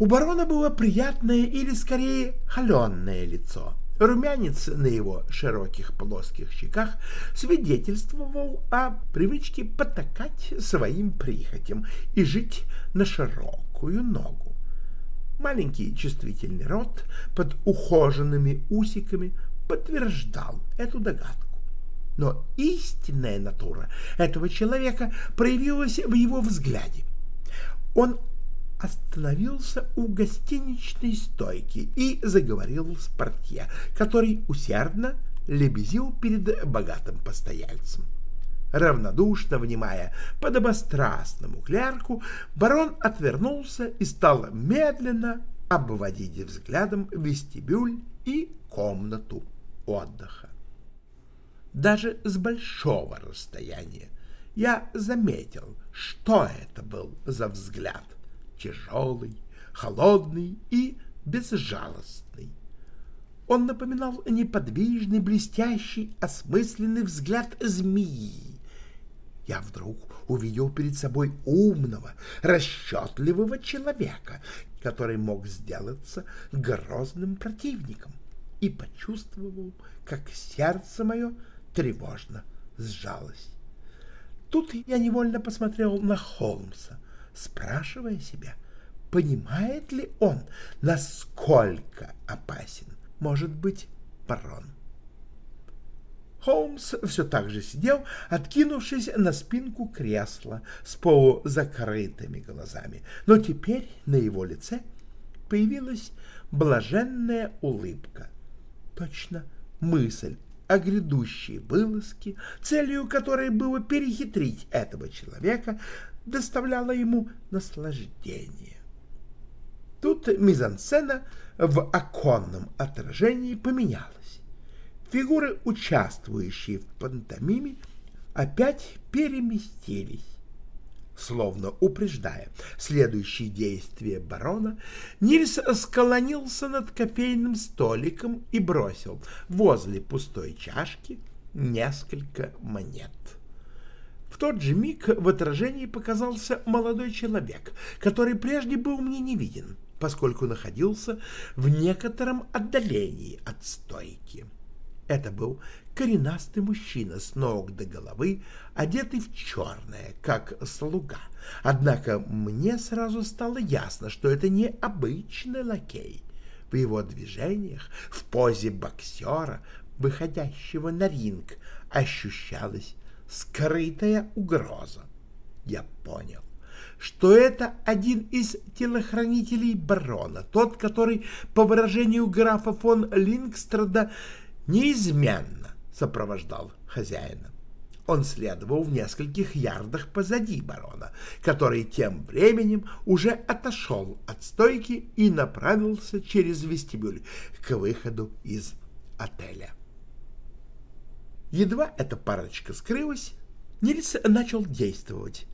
У барона было приятное или, скорее, холеное лицо — Румянец на его широких плоских щеках свидетельствовал о привычке потакать своим прихотям и жить на широкую ногу. Маленький чувствительный рот под ухоженными усиками подтверждал эту догадку. Но истинная натура этого человека проявилась в его взгляде. Он остановился у гостиничной стойки и заговорил с портье, который усердно лебезил перед богатым постояльцем. Равнодушно внимая подобострастному клерку, барон отвернулся и стал медленно обводить взглядом вестибюль и комнату отдыха. Даже с большого расстояния я заметил, что это был за взгляд тяжелый, холодный и безжалостный. Он напоминал неподвижный, блестящий, осмысленный взгляд змеи. Я вдруг увидел перед собой умного, расчетливого человека, который мог сделаться грозным противником, и почувствовал, как сердце мое тревожно сжалось. Тут я невольно посмотрел на Холмса — спрашивая себя, понимает ли он, насколько опасен может быть барон. Холмс все так же сидел, откинувшись на спинку кресла с полузакрытыми глазами, но теперь на его лице появилась блаженная улыбка. Точно мысль о грядущей вылазке, целью которой было перехитрить этого человека, доставляла ему наслаждение. Тут мизансцена в оконном отражении поменялась. Фигуры, участвующие в пантомиме, опять переместились. Словно упреждая следующие действия барона, Нильс склонился над кофейным столиком и бросил возле пустой чашки несколько монет. В тот же миг в отражении показался молодой человек, который прежде был мне не виден, поскольку находился в некотором отдалении от стойки. Это был коренастый мужчина с ног до головы, одетый в черное, как слуга. Однако мне сразу стало ясно, что это не обычный лакей. В его движениях, в позе боксера, выходящего на ринг, ощущалась скрытая угроза. Я понял, что это один из телохранителей барона, тот, который, по выражению графа фон Лингстрада, неизменно сопровождал хозяина. Он следовал в нескольких ярдах позади барона, который тем временем уже отошел от стойки и направился через вестибюль к выходу из отеля. Едва эта парочка скрылась, Нильс начал действовать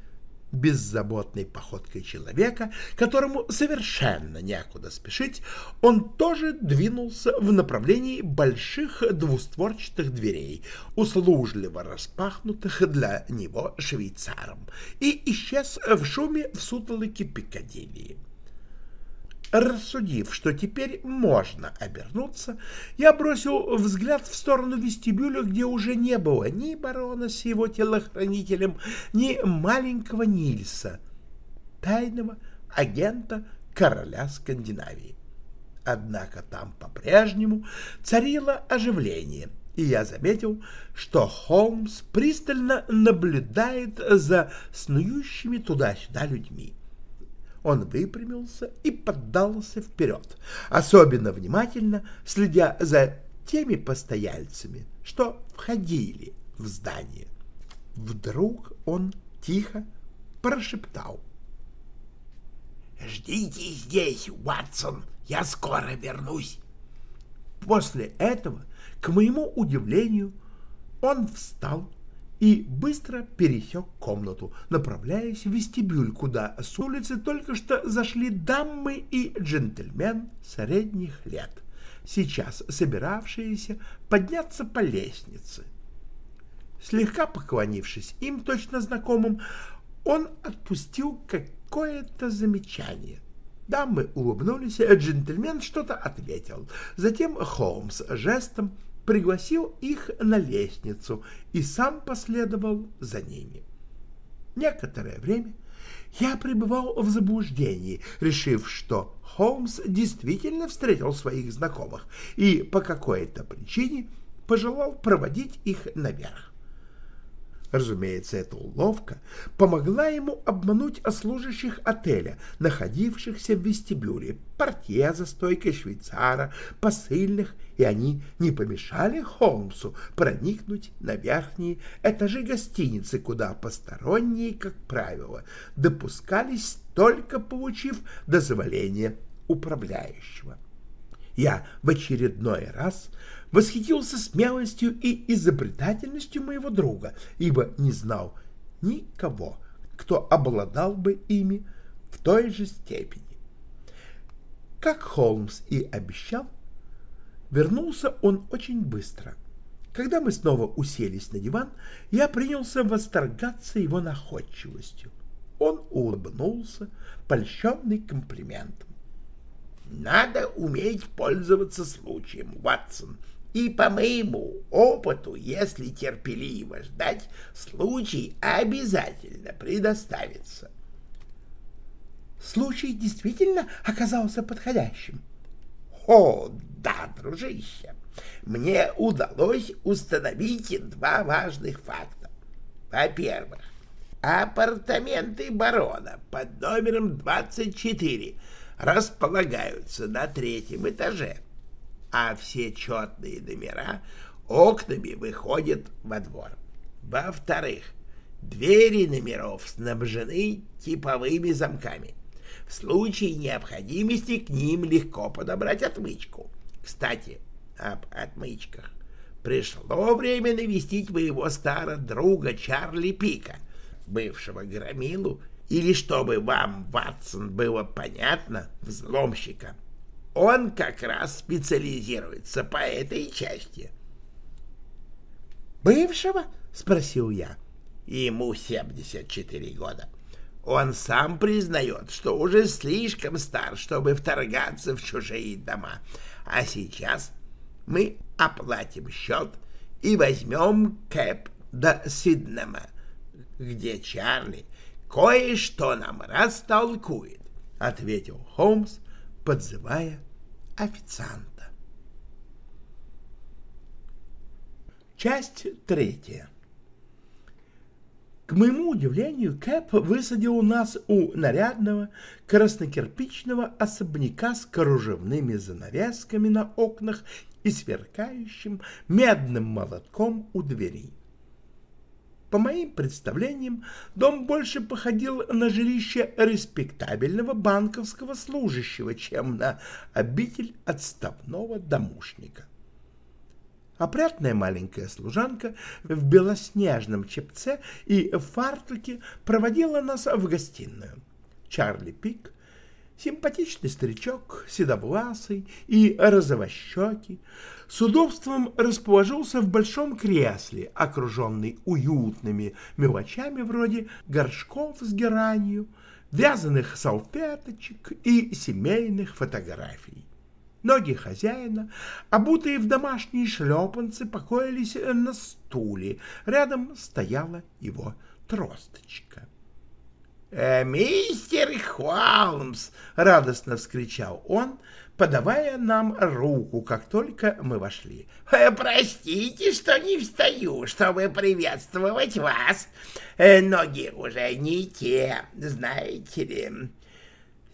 беззаботной походкой человека, которому совершенно некуда спешить, он тоже двинулся в направлении больших двустворчатых дверей, услужливо распахнутых для него швейцаром, и исчез в шуме в сутолоке Пикадилли. Рассудив, что теперь можно обернуться, я бросил взгляд в сторону вестибюля, где уже не было ни барона с его телохранителем, ни маленького Нильса, тайного агента короля Скандинавии. Однако там по-прежнему царило оживление, и я заметил, что Холмс пристально наблюдает за снующими туда-сюда людьми. Он выпрямился и поддался вперед, особенно внимательно следя за теми постояльцами, что входили в здание. Вдруг он тихо прошептал. «Ждите здесь, Ватсон, я скоро вернусь». После этого, к моему удивлению, он встал и быстро пересек комнату, направляясь в вестибюль, куда с улицы только что зашли дамы и джентльмен средних лет, сейчас собиравшиеся подняться по лестнице. Слегка поклонившись им, точно знакомым, он отпустил какое-то замечание. Дамы улыбнулись, а джентльмен что-то ответил. Затем Холмс жестом пригласил их на лестницу и сам последовал за ними. Некоторое время я пребывал в заблуждении, решив, что Холмс действительно встретил своих знакомых и по какой-то причине пожелал проводить их наверх. Разумеется, эта уловка помогла ему обмануть служащих отеля, находившихся в вестибюле, портье за стойкой швейцара, посыльных, и они не помешали Холмсу проникнуть на верхние этажи гостиницы, куда посторонние, как правило, допускались только получив дозволение управляющего. Я в очередной раз восхитился смелостью и изобретательностью моего друга, ибо не знал никого, кто обладал бы ими в той же степени. Как Холмс и обещал, вернулся он очень быстро. Когда мы снова уселись на диван, я принялся восторгаться его находчивостью. Он улыбнулся, польщенный комплиментом. «Надо уметь пользоваться случаем, Ватсон», и по моему опыту, если терпеливо ждать, случай обязательно предоставится. Случай действительно оказался подходящим. О, да, дружище, мне удалось установить два важных факта. Во-первых, апартаменты барона под номером 24 располагаются на третьем этаже а все четные номера окнами выходят во двор. Во-вторых, двери номеров снабжены типовыми замками. В случае необходимости к ним легко подобрать отмычку. Кстати, об отмычках. Пришло время навестить моего старого друга Чарли Пика, бывшего громилу, Или чтобы вам, Ватсон, было понятно, взломщика. Он как раз специализируется по этой части. «Бывшего?» — спросил я. Ему 74 года. Он сам признает, что уже слишком стар, чтобы вторгаться в чужие дома. А сейчас мы оплатим счет и возьмем Кэп до Сиднема, где Чарли кое-что нам растолкует, — ответил Холмс, подзывая официанта. Часть третья. К моему удивлению, Кэп высадил нас у нарядного краснокирпичного особняка с кружевными занавесками на окнах и сверкающим медным молотком у дверей. По моим представлениям, дом больше походил на жилище респектабельного банковского служащего, чем на обитель отставного домушника. Опрятная маленькая служанка в белоснежном чепце и фартуке проводила нас в гостиную. Чарли Пик, симпатичный старичок, седовласый и розовощекий, с удобством расположился в большом кресле, окруженный уютными мелочами вроде горшков с геранью, вязаных салфеточек и семейных фотографий. Ноги хозяина, обутые в домашние шлепанцы, покоились на стуле. Рядом стояла его тросточка. «Э, «Мистер Холмс!» — радостно вскричал он, подавая нам руку, как только мы вошли. «Э, «Простите, что не встаю, чтобы приветствовать вас. Э, ноги уже не те, знаете ли».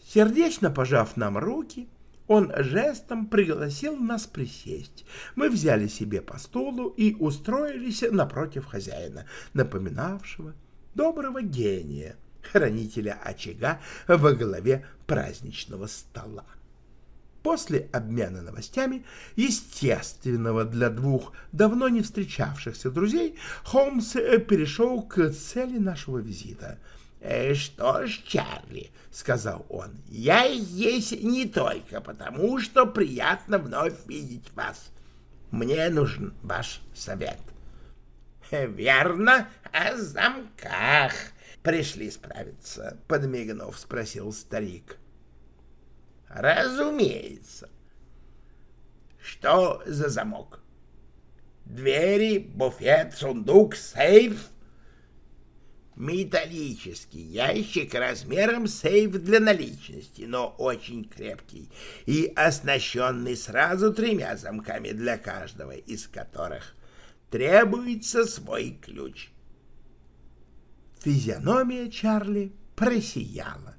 Сердечно пожав нам руки, он жестом пригласил нас присесть. Мы взяли себе по стулу и устроились напротив хозяина, напоминавшего доброго гения, хранителя очага во главе праздничного стола. После обмена новостями, естественного для двух давно не встречавшихся друзей, Холмс перешел к цели нашего визита — Э, «Что ж, Чарли», — сказал он, — «я здесь не только потому, что приятно вновь видеть вас. Мне нужен ваш совет». Э, «Верно, о замках пришли справиться», — подмигнув, спросил старик. «Разумеется. Что за замок? Двери, буфет, сундук, сейф?» металлический ящик размером сейф для наличности, но очень крепкий и оснащенный сразу тремя замками, для каждого из которых требуется свой ключ. Физиономия Чарли просияла.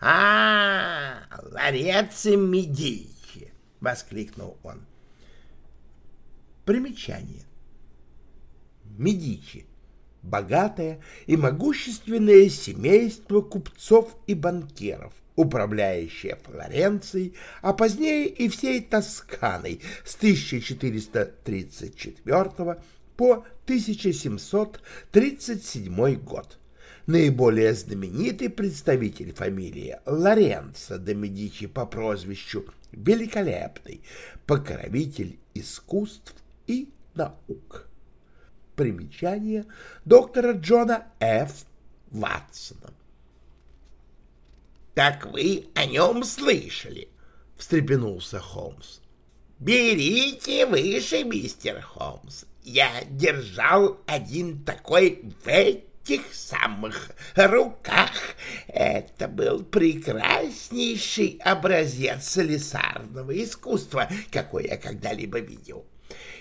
«А, Ларецци Медичи!» — воскликнул он. Примечание. Медичи богатое и могущественное семейство купцов и банкиров, управляющее Флоренцией, а позднее и всей Тосканой с 1434 по 1737 год. Наиболее знаменитый представитель фамилии Лоренцо де Медичи по прозвищу Великолепный, покровитель искусств и наук. Примечание доктора Джона Ф. Ватсона. «Так вы о нем слышали?» — встрепенулся Холмс. «Берите выше, мистер Холмс. Я держал один такой в этих самых руках. Это был прекраснейший образец слесарного искусства, какой я когда-либо видел.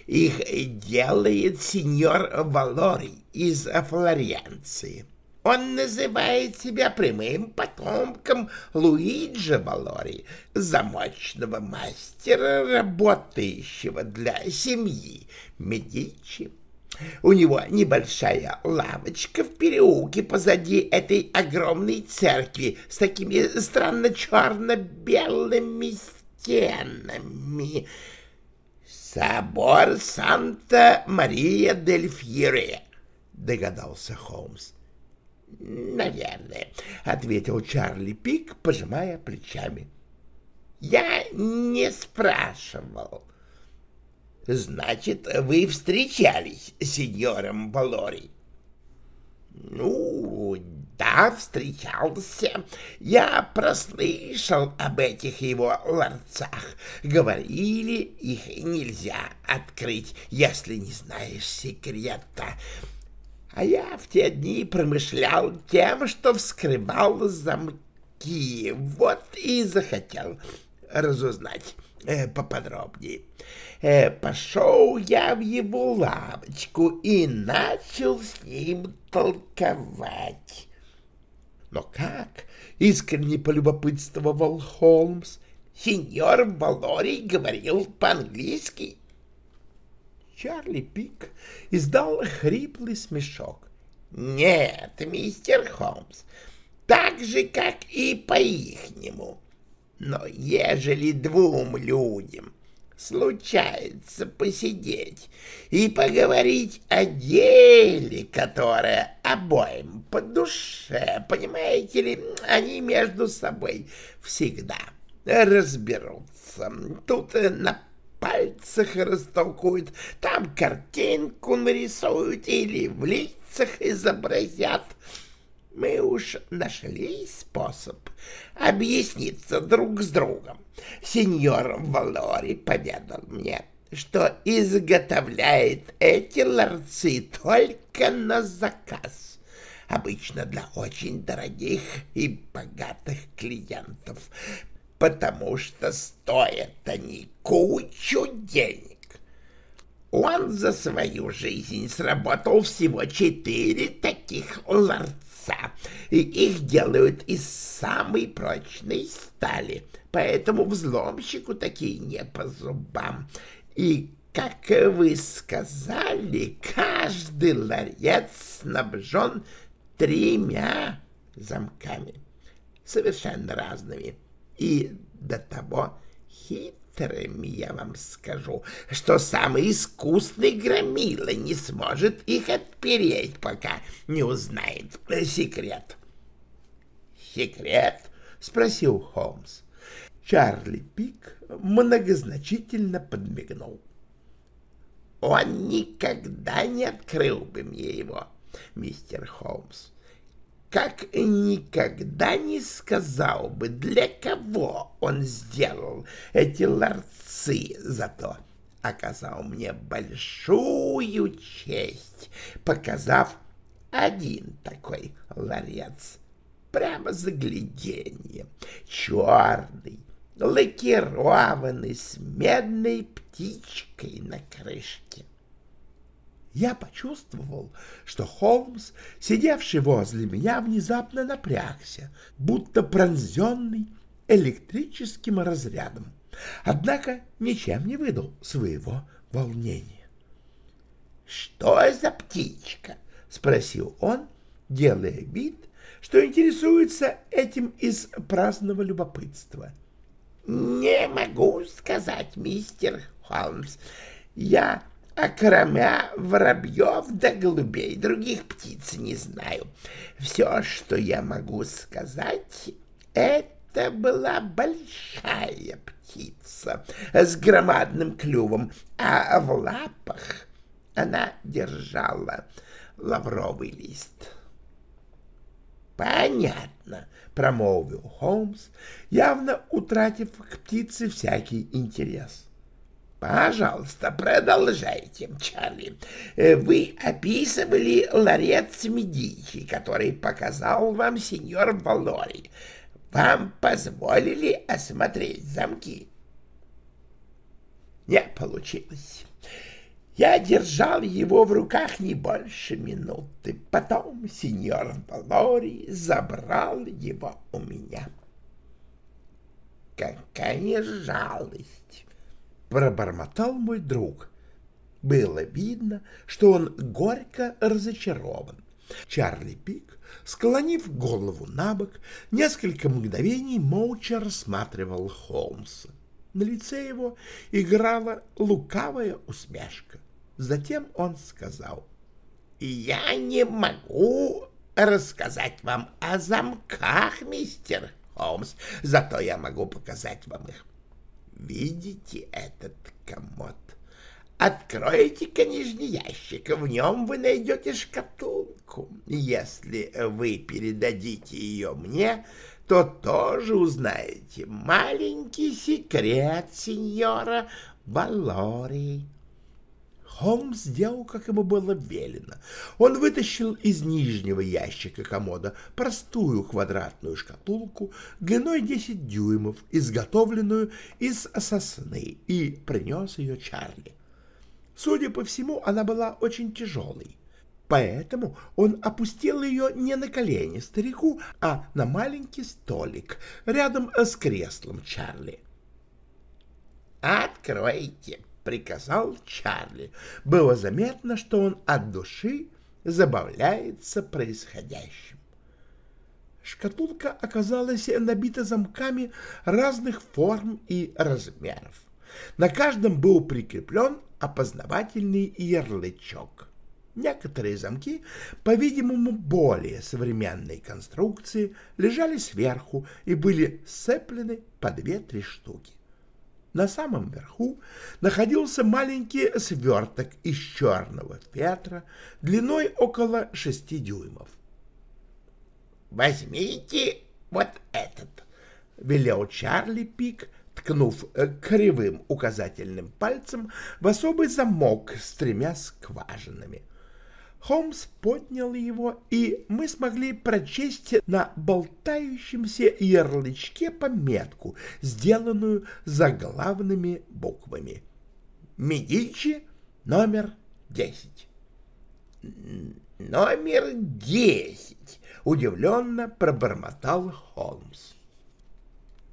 Их делает сеньор Валори из Флоренции. Он называет себя прямым потомком Луиджи Валори, замочного мастера, работающего для семьи Медичи. У него небольшая лавочка в переулке позади этой огромной церкви с такими странно черно-белыми стенами. «Собор Санта-Мария-дель-Фьере», — догадался Холмс. Наверное, — ответил Чарли Пик, пожимая плечами. Я не спрашивал. Значит, вы встречались с сеньором Валори? Ну, да, встречался. Я прослышал об этих его ларцах. Говорили, их нельзя открыть, если не знаешь секрета. А я в те дни промышлял тем, что вскрывал замки. Вот и захотел разузнать э, поподробнее. Э, пошел я в его лавочку и начал с ним толковать. Но как? Искренне полюбопытствовал Холмс. Сеньор Валорий говорил по-английски. Чарли Пик издал хриплый смешок. «Нет, мистер Холмс, так же, как и по-ихнему. Но ежели двум людям случается посидеть и поговорить о деле, которое обоим по душе, понимаете ли, они между собой всегда разберутся. Тут на пальцах растолкуют, там картинку нарисуют или в лицах изобразят. Мы уж нашли способ объясниться друг с другом. Сеньор Валори поведал мне, что изготовляет эти ларцы только на заказ, обычно для очень дорогих и богатых клиентов потому что стоят они кучу денег. Он за свою жизнь сработал всего четыре таких ларца, и их делают из самой прочной стали, поэтому взломщику такие не по зубам. И, как вы сказали, каждый ларец снабжен тремя замками, совершенно разными и до того хитрыми, я вам скажу, что самый искусный громила не сможет их отпереть, пока не узнает секрет. «Секрет?» — спросил Холмс. Чарли Пик многозначительно подмигнул. «Он никогда не открыл бы мне его, мистер Холмс как никогда не сказал бы, для кого он сделал эти ларцы, зато оказал мне большую честь, показав один такой ларец, прямо загляденье, черный, лакированный с медной птичкой на крышке. Я почувствовал, что Холмс, сидевший возле меня, внезапно напрягся, будто пронзенный электрическим разрядом, однако ничем не выдал своего волнения. — Что за птичка? — спросил он, делая вид, что интересуется этим из праздного любопытства. — Не могу сказать, мистер Холмс. Я кроме воробьев да голубей других птиц не знаю. Все, что я могу сказать, это была большая птица с громадным клювом, а в лапах она держала лавровый лист. «Понятно», — промолвил Холмс, явно утратив к птице всякий интерес. Пожалуйста, продолжайте, Чарли. Э, вы описывали ларец Медичи, который показал вам сеньор Валори. Вам позволили осмотреть замки? Не получилось. Я держал его в руках не больше минуты. Потом сеньор Валори забрал его у меня. Какая жалость! Пробормотал мой друг. Было видно, что он горько разочарован. Чарли Пик, склонив голову на бок, несколько мгновений молча рассматривал Холмса. На лице его играла лукавая усмешка. Затем он сказал, «Я не могу рассказать вам о замках, мистер Холмс, зато я могу показать вам их. Видите этот комод? Откройте книжный ящик, в нем вы найдете шкатулку. Если вы передадите ее мне, то тоже узнаете маленький секрет сеньора Валории. Холмс сделал, как ему было велено. Он вытащил из нижнего ящика комода простую квадратную шкатулку длиной 10 дюймов, изготовленную из сосны, и принес ее Чарли. Судя по всему, она была очень тяжелой. Поэтому он опустил ее не на колени старику, а на маленький столик рядом с креслом Чарли. «Откройте!» — приказал Чарли. Было заметно, что он от души забавляется происходящим. Шкатулка оказалась набита замками разных форм и размеров. На каждом был прикреплен опознавательный ярлычок. Некоторые замки, по-видимому, более современной конструкции, лежали сверху и были сцеплены по две-три штуки. На самом верху находился маленький сверток из черного фетра длиной около шести дюймов. «Возьмите вот этот», — велел Чарли Пик, ткнув кривым указательным пальцем в особый замок с тремя скважинами. Холмс поднял его, и мы смогли прочесть на болтающемся ярлычке пометку, сделанную заглавными буквами. «Медичи номер десять». «Номер десять», — удивленно пробормотал Холмс.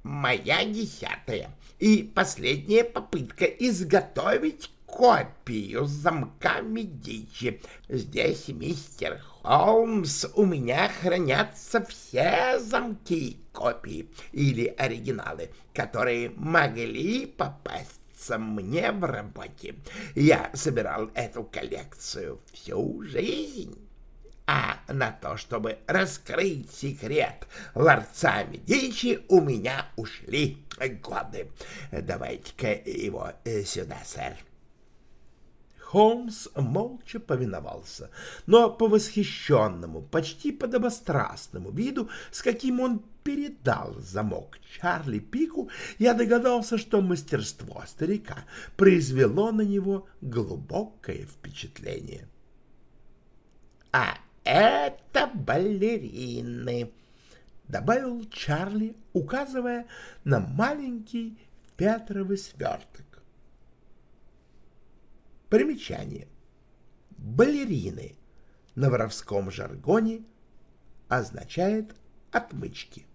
«Моя десятая и последняя попытка изготовить копию с замками дичи. Здесь, мистер Холмс, у меня хранятся все замки копии или оригиналы, которые могли попасться мне в работе. Я собирал эту коллекцию всю жизнь. А на то, чтобы раскрыть секрет ларца Медичи, у меня ушли годы. Давайте-ка его э, сюда, сэр. Холмс молча повиновался, но по восхищенному, почти подобострастному виду, с каким он передал замок Чарли Пику, я догадался, что мастерство старика произвело на него глубокое впечатление. — А это балерины, — добавил Чарли, указывая на маленький Петровый сверток. Примечание. Балерины на воровском жаргоне означает отмычки.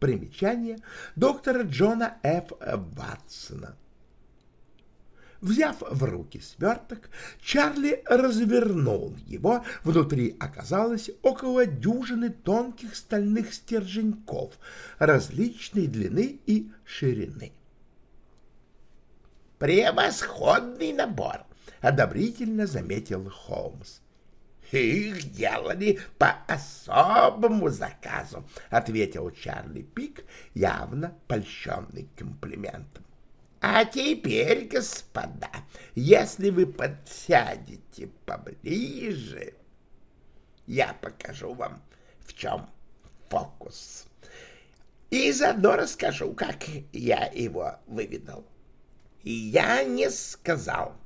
Примечание доктора Джона Ф. Ватсона. Взяв в руки сверток, Чарли развернул его. Внутри оказалось около дюжины тонких стальных стерженьков различной длины и ширины. «Превосходный набор!» — одобрительно заметил Холмс. «Их делали по особому заказу», — ответил Чарли Пик, явно польщенный комплиментом. «А теперь, господа, если вы подсядете поближе, я покажу вам, в чем фокус. И заодно расскажу, как я его выведал. Я не сказал,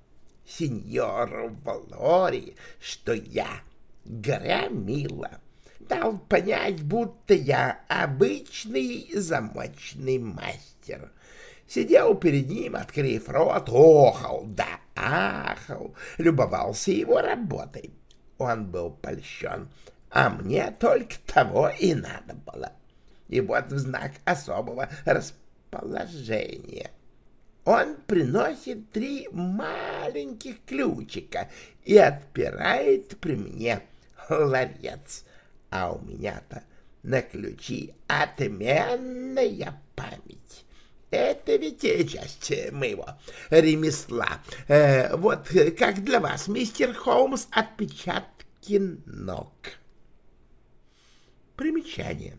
сеньору Валори, что я громила. Дал понять, будто я обычный замочный мастер. Сидел перед ним, открыв рот, охал, да ахал, любовался его работой. Он был польщен, а мне только того и надо было. И вот в знак особого расположения он приносит три маленьких ключика и отпирает при мне ларец. А у меня-то на ключи отменная память. Это ведь часть моего ремесла. Э, вот как для вас, мистер Холмс, отпечатки ног. Примечание.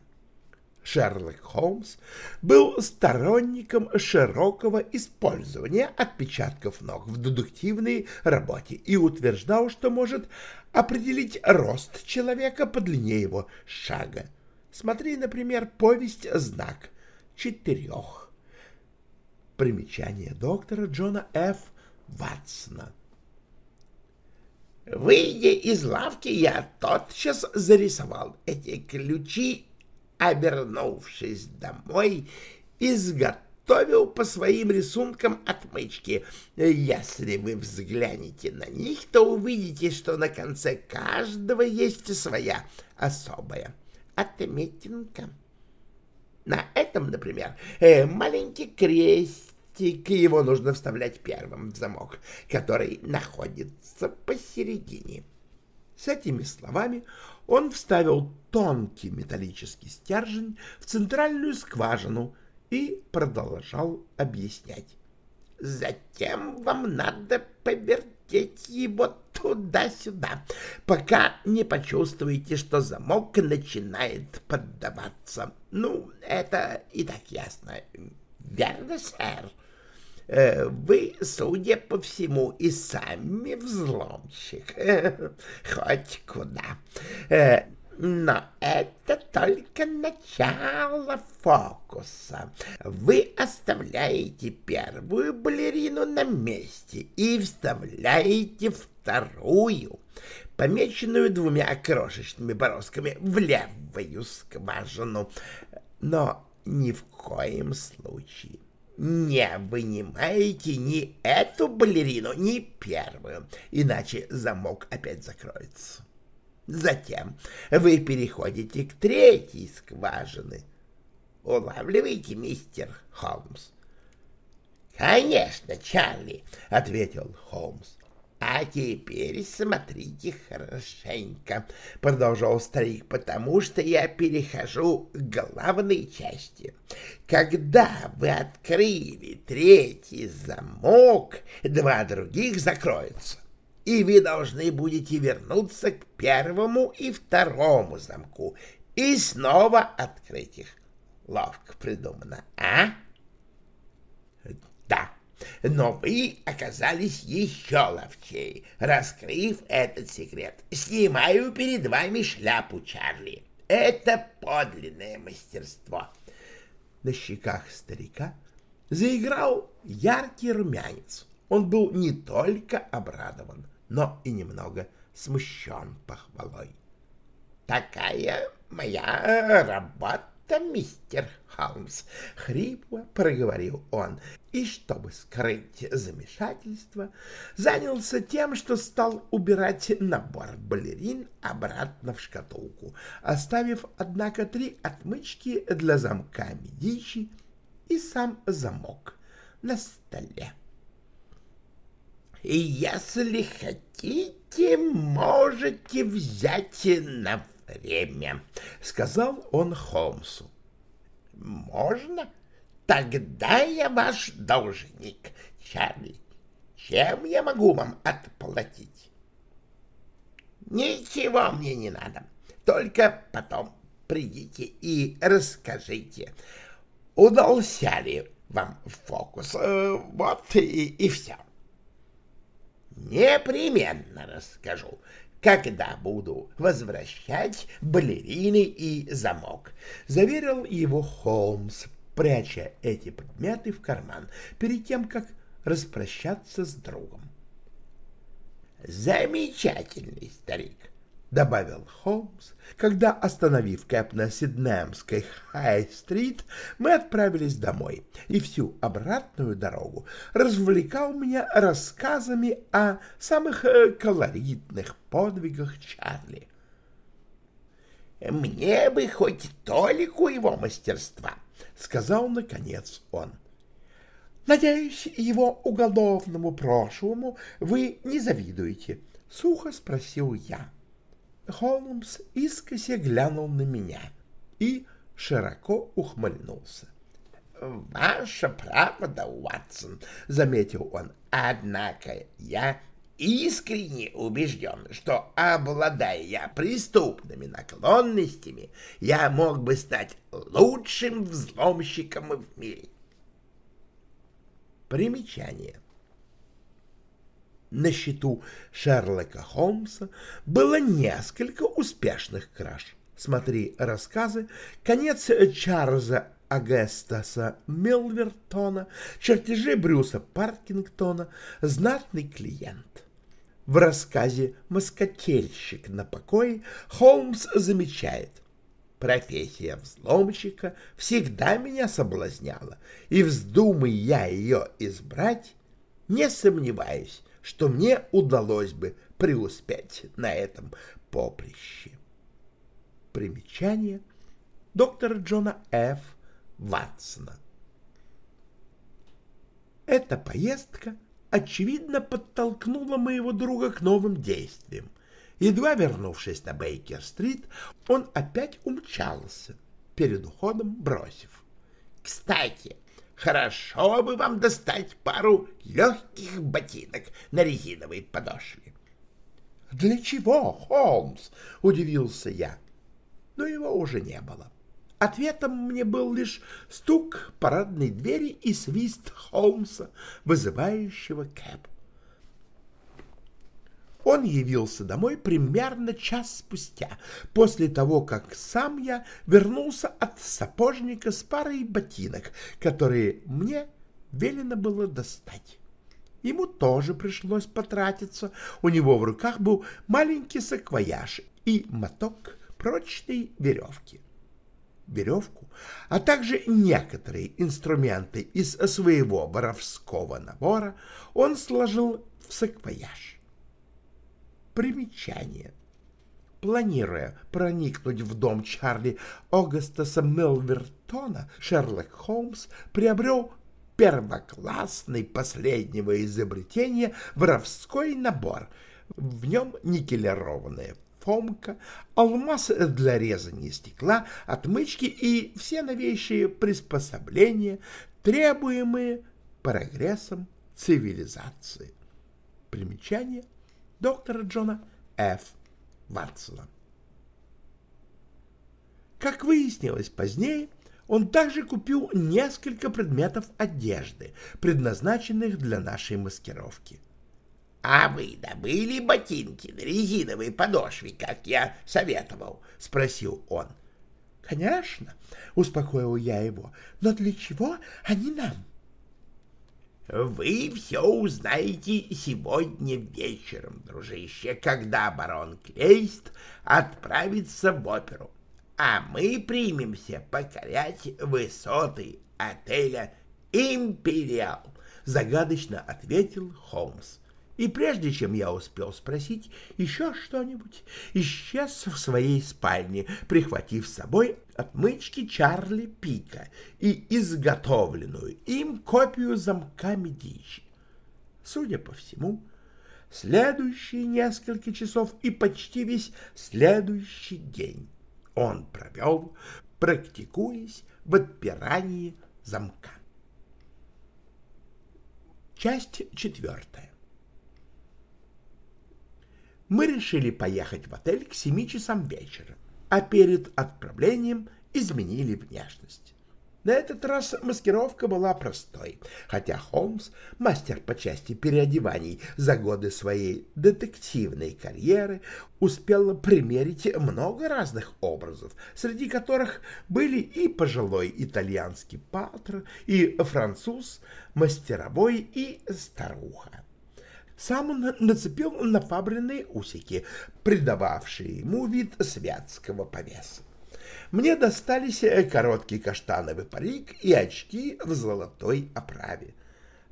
Шерлок Холмс был сторонником широкого использования отпечатков ног в дедуктивной работе и утверждал, что может определить рост человека по длине его шага. Смотри, например, повесть «Знак четырех». Примечание доктора Джона Ф. Ватсона. Выйдя из лавки, я тотчас зарисовал эти ключи обернувшись домой, изготовил по своим рисункам отмычки. Если вы взглянете на них, то увидите, что на конце каждого есть своя особая отметинка. На этом, например, э, маленький крестик, его нужно вставлять первым в замок, который находится посередине. С этими словами он вставил тонкий металлический стержень в центральную скважину и продолжал объяснять. Затем вам надо повертеть его туда-сюда, пока не почувствуете, что замок начинает поддаваться. Ну, это и так ясно. Верно, сэр? Э, вы, судя по всему, и сами взломщик. Хоть куда. Э, но это только начало фокуса. Вы оставляете первую балерину на месте и вставляете вторую, помеченную двумя крошечными бороздками, в левую скважину. Но ни в коем случае не вынимаете ни эту балерину, ни первую, иначе замок опять закроется. Затем вы переходите к третьей скважины. Улавливаете, мистер Холмс? — Конечно, Чарли, — ответил Холмс. «А теперь смотрите хорошенько», — продолжал старик, «потому что я перехожу к главной части. Когда вы открыли третий замок, два других закроются, и вы должны будете вернуться к первому и второму замку и снова открыть их. Ловко придумано, а?» «Да», но вы оказались еще ловчей, раскрыв этот секрет. Снимаю перед вами шляпу, Чарли. Это подлинное мастерство. На щеках старика заиграл яркий румянец. Он был не только обрадован, но и немного смущен похвалой. Такая моя работа это мистер Холмс, — хрипло проговорил он, и, чтобы скрыть замешательство, занялся тем, что стал убирать набор балерин обратно в шкатулку, оставив, однако, три отмычки для замка Медичи и сам замок на столе. Если хотите, можете взять на время, — сказал он Холмсу. — Можно? Тогда я ваш должник, Чарли. Чем я могу вам отплатить? — Ничего мне не надо, только потом придите и расскажите, удался ли вам фокус. Э, вот и, и все. — Непременно расскажу, когда буду возвращать балерины и замок, — заверил его Холмс, пряча эти предметы в карман перед тем, как распрощаться с другом. — Замечательный старик, — добавил Холмс, когда, остановив Кэп на Сиднемской Хай-стрит, мы отправились домой, и всю обратную дорогу развлекал меня рассказами о самых э, колоритных подвигах Чарли. «Мне бы хоть толику его мастерства», — сказал наконец он. «Надеюсь, его уголовному прошлому вы не завидуете?» — сухо спросил я. Холмс искося глянул на меня и широко ухмыльнулся. «Ваша правда, Уатсон», — заметил он, — «однако я искренне убежден, что, обладая я преступными наклонностями, я мог бы стать лучшим взломщиком в мире. Примечание. На счету Шерлока Холмса было несколько успешных краж. Смотри рассказы «Конец Чарльза Агестаса Милвертона», «Чертежи Брюса Паркингтона», «Знатный клиент». В рассказе «Москательщик на покое» Холмс замечает Профессия взломщика всегда меня соблазняла, и вздумай я ее избрать, не сомневаюсь, что мне удалось бы преуспеть на этом поприще. Примечание доктора Джона Ф. Ватсона. Эта поездка, очевидно, подтолкнула моего друга к новым действиям. Едва вернувшись на Бейкер-стрит, он опять умчался, перед уходом бросив. — Кстати, хорошо бы вам достать пару легких ботинок на резиновой подошве. — Для чего, Холмс? — удивился я. Но его уже не было. Ответом мне был лишь стук парадной двери и свист Холмса, вызывающего Кэп. Он явился домой примерно час спустя, после того, как сам я вернулся от сапожника с парой ботинок, которые мне велено было достать. Ему тоже пришлось потратиться, у него в руках был маленький саквояж и моток прочной веревки. Веревку, а также некоторые инструменты из своего воровского набора он сложил в саквояж. Примечание. Планируя проникнуть в дом Чарли Огастаса Мелвертона, Шерлок Холмс приобрел первоклассный последнего изобретения воровской набор. В нем никелированная фомка, алмаз для резания стекла, отмычки и все новейшие приспособления, требуемые прогрессом цивилизации. Примечание – доктора Джона Ф. Ватсона. Как выяснилось позднее, он также купил несколько предметов одежды, предназначенных для нашей маскировки. — А вы добыли ботинки на резиновой подошве, как я советовал? — спросил он. — Конечно, — успокоил я его, — но для чего они нам? — вы все узнаете сегодня вечером, дружище, когда барон Клейст отправится в оперу, а мы примемся покорять высоты отеля «Империал», — загадочно ответил Холмс. И прежде чем я успел спросить еще что-нибудь, исчез в своей спальне, прихватив с собой отмычки Чарли Пика и изготовленную им копию замка Медичи. Судя по всему, следующие несколько часов и почти весь следующий день он провел, практикуясь в отпирании замка. Часть четвертая. Мы решили поехать в отель к семи часам вечера а перед отправлением изменили внешность. На этот раз маскировка была простой, хотя Холмс, мастер по части переодеваний за годы своей детективной карьеры, успел примерить много разных образов, среди которых были и пожилой итальянский патр, и француз, мастеровой и старуха. Сам он нацепил нафабренные усики, придававшие ему вид святского повеса. Мне достались э, короткий каштановый парик и очки в золотой оправе.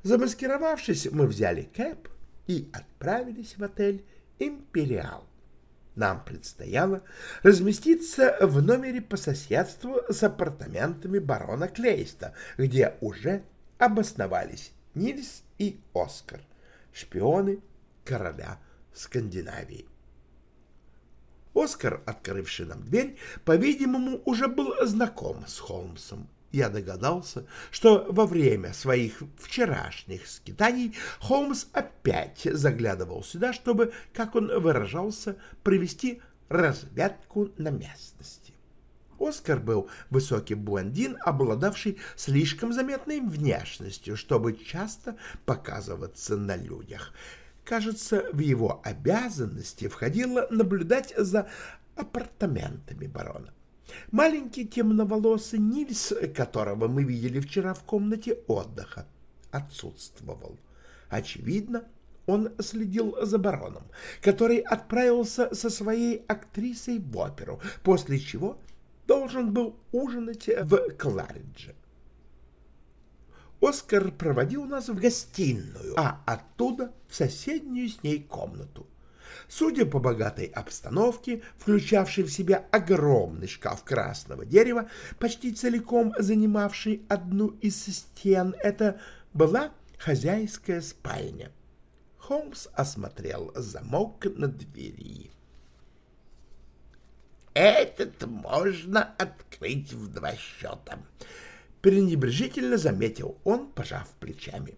Замаскировавшись, мы взяли кэп и отправились в отель «Империал». Нам предстояло разместиться в номере по соседству с апартаментами барона Клейста, где уже обосновались Нильс и Оскар шпионы короля Скандинавии. Оскар, открывший нам дверь, по-видимому, уже был знаком с Холмсом. Я догадался, что во время своих вчерашних скитаний Холмс опять заглядывал сюда, чтобы, как он выражался, провести разведку на местности. Оскар был высокий блондин, обладавший слишком заметной внешностью, чтобы часто показываться на людях. Кажется, в его обязанности входило наблюдать за апартаментами барона. Маленький темноволосый Нильс, которого мы видели вчера в комнате отдыха, отсутствовал. Очевидно, он следил за бароном, который отправился со своей актрисой в оперу, после чего должен был ужинать в Кларидже. Оскар проводил нас в гостиную, а оттуда в соседнюю с ней комнату. Судя по богатой обстановке, включавшей в себя огромный шкаф красного дерева, почти целиком занимавший одну из стен, это была хозяйская спальня. Холмс осмотрел замок на двери. «Этот можно открыть в два счета», — пренебрежительно заметил он, пожав плечами.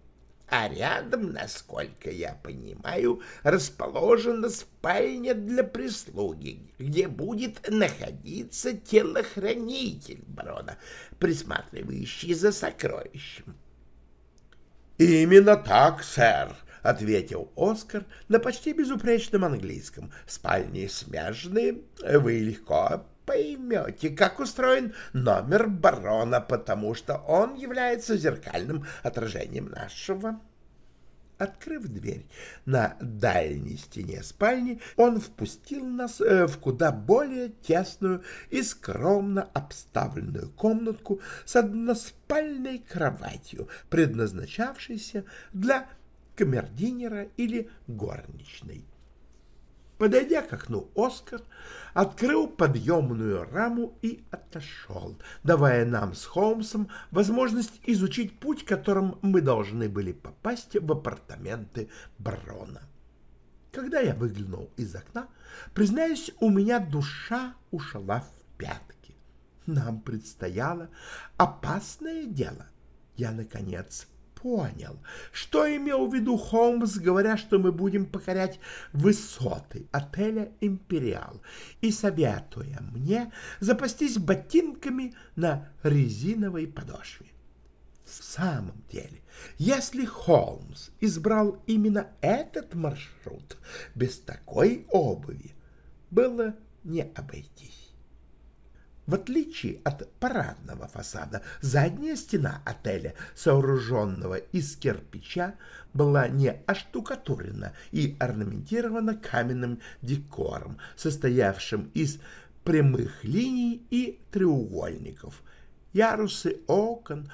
А рядом, насколько я понимаю, расположена спальня для прислуги, где будет находиться телохранитель барона, присматривающий за сокровищем. «Именно так, сэр», — ответил Оскар на почти безупречном английском. «Спальни смежные, вы легко поймете, как устроен номер барона, потому что он является зеркальным отражением нашего. Открыв дверь на дальней стене спальни, он впустил нас э, в куда более тесную и скромно обставленную комнатку с односпальной кроватью, предназначавшейся для камердинера или горничной. Подойдя к окну, Оскар открыл подъемную раму и отошел, давая нам с Холмсом возможность изучить путь, которым мы должны были попасть в апартаменты барона. Когда я выглянул из окна, признаюсь, у меня душа ушла в пятки. Нам предстояло опасное дело. Я, наконец, понял, что имел в виду Холмс, говоря, что мы будем покорять высоты отеля «Империал» и советуя мне запастись ботинками на резиновой подошве. В самом деле, если Холмс избрал именно этот маршрут, без такой обуви было не обойтись. В отличие от парадного фасада, задняя стена отеля, сооруженного из кирпича, была не оштукатурена и орнаментирована каменным декором, состоявшим из прямых линий и треугольников. Ярусы окон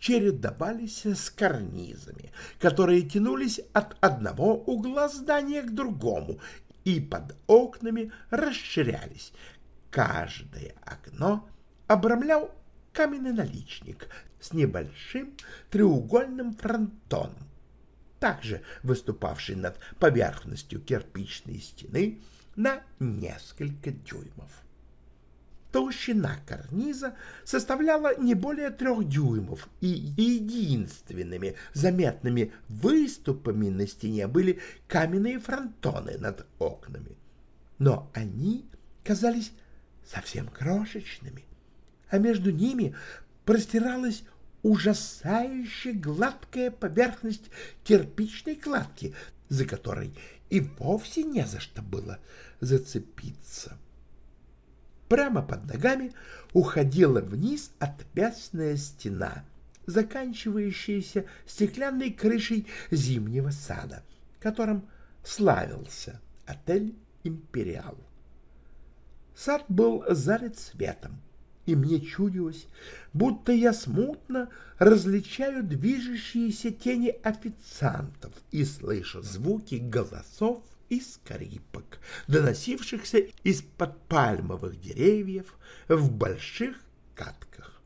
чередовались с карнизами, которые тянулись от одного угла здания к другому и под окнами расширялись, Каждое окно обрамлял каменный наличник с небольшим треугольным фронтоном, также выступавший над поверхностью кирпичной стены на несколько дюймов. Толщина карниза составляла не более трех дюймов, и единственными заметными выступами на стене были каменные фронтоны над окнами. Но они казались совсем крошечными, а между ними простиралась ужасающе гладкая поверхность кирпичной кладки, за которой и вовсе не за что было зацепиться. Прямо под ногами уходила вниз отвесная стена, заканчивающаяся стеклянной крышей зимнего сада, которым славился отель «Империал». Сад был залит светом, и мне чудилось, будто я смутно различаю движущиеся тени официантов и слышу звуки голосов и скрипок, доносившихся из-под пальмовых деревьев в больших катках.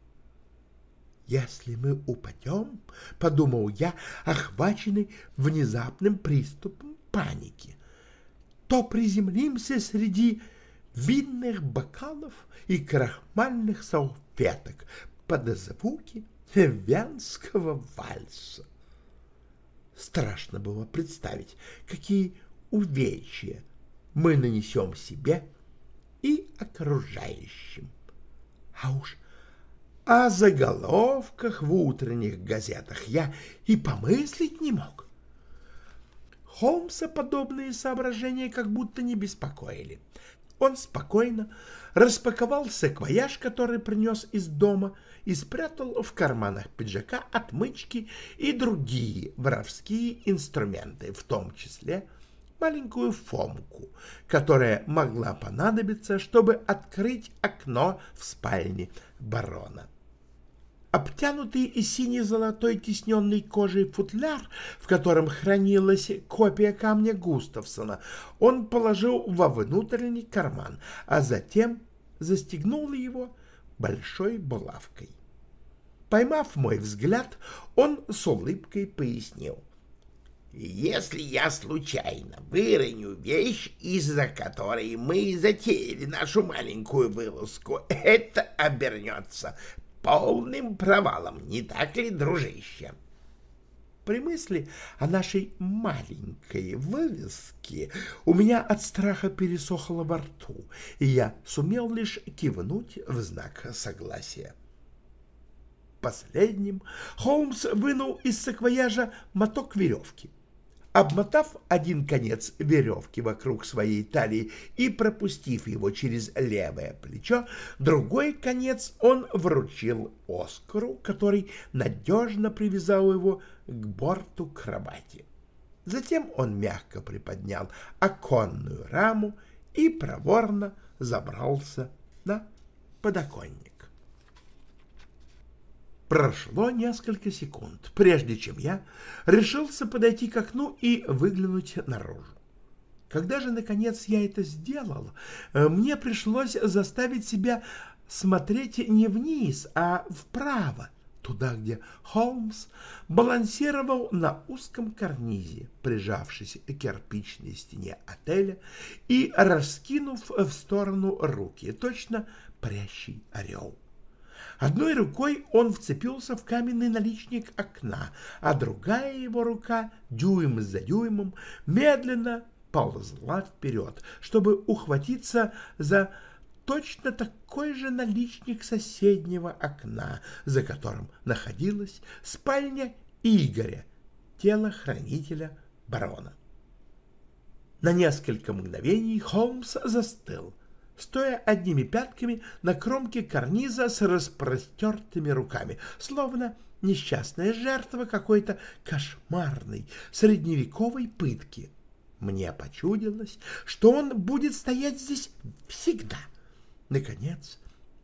«Если мы упадем, — подумал я, охваченный внезапным приступом паники, — то приземлимся среди винных бокалов и крахмальных салфеток, под звуки венского вальса. Страшно было представить, какие увечья мы нанесем себе и окружающим. А уж о заголовках в утренних газетах я и помыслить не мог. Холмса подобные соображения как будто не беспокоили. Он спокойно распаковал саквояж, который принес из дома, и спрятал в карманах пиджака отмычки и другие воровские инструменты, в том числе маленькую фомку, которая могла понадобиться, чтобы открыть окно в спальне барона. Обтянутый и сине-золотой тисненной кожей футляр, в котором хранилась копия камня Густавсона, он положил во внутренний карман, а затем застегнул его большой булавкой. Поймав мой взгляд, он с улыбкой пояснил. Если я случайно выроню вещь, из-за которой мы затеяли нашу маленькую вылазку, это обернется полным провалом, не так ли, дружище? При мысли о нашей маленькой вылазке у меня от страха пересохло во рту, и я сумел лишь кивнуть в знак согласия. Последним Холмс вынул из саквояжа моток веревки. Обмотав один конец веревки вокруг своей талии и пропустив его через левое плечо, другой конец он вручил Оскару, который надежно привязал его к борту кровати. Затем он мягко приподнял оконную раму и проворно забрался на подоконник. Прошло несколько секунд, прежде чем я решился подойти к окну и выглянуть наружу. Когда же, наконец, я это сделал, э, мне пришлось заставить себя смотреть не вниз, а вправо, туда, где Холмс балансировал на узком карнизе, прижавшись к кирпичной стене отеля и раскинув в сторону руки, точно прящий орел. Одной рукой он вцепился в каменный наличник окна, а другая его рука, дюйм за дюймом, медленно ползла вперед, чтобы ухватиться за точно такой же наличник соседнего окна, за которым находилась спальня Игоря, телохранителя барона. На несколько мгновений Холмс застыл, стоя одними пятками на кромке карниза с распростертыми руками, словно несчастная жертва какой-то кошмарной средневековой пытки. Мне почудилось, что он будет стоять здесь всегда. Наконец,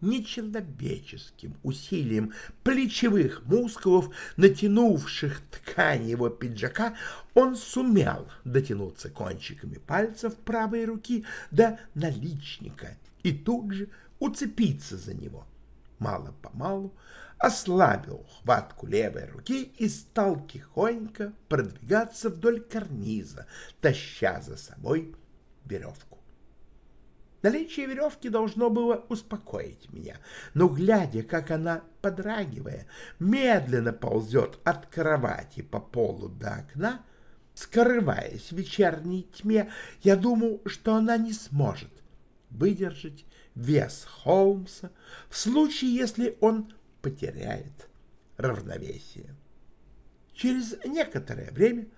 нечеловеческим усилием плечевых мускулов, натянувших ткань его пиджака, он сумел дотянуться кончиками пальцев правой руки до наличника и тут же уцепиться за него. Мало-помалу ослабил хватку левой руки и стал тихонько продвигаться вдоль карниза, таща за собой веревку. Наличие веревки должно было успокоить меня, но, глядя, как она, подрагивая, медленно ползет от кровати по полу до окна, скрываясь в вечерней тьме, я думал, что она не сможет выдержать вес Холмса в случае, если он потеряет равновесие. Через некоторое время,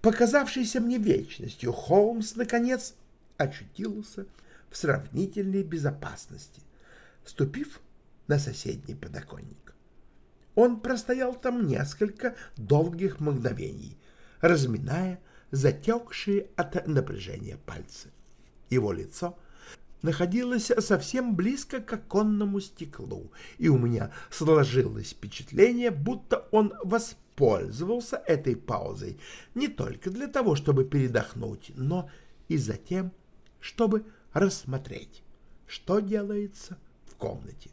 показавшееся мне вечностью, Холмс, наконец, очутился в сравнительной безопасности, ступив на соседний подоконник. Он простоял там несколько долгих мгновений, разминая затекшие от напряжения пальцы. Его лицо находилось совсем близко к оконному стеклу, и у меня сложилось впечатление, будто он воспользовался этой паузой не только для того, чтобы передохнуть, но и затем, чтобы рассмотреть, что делается в комнате.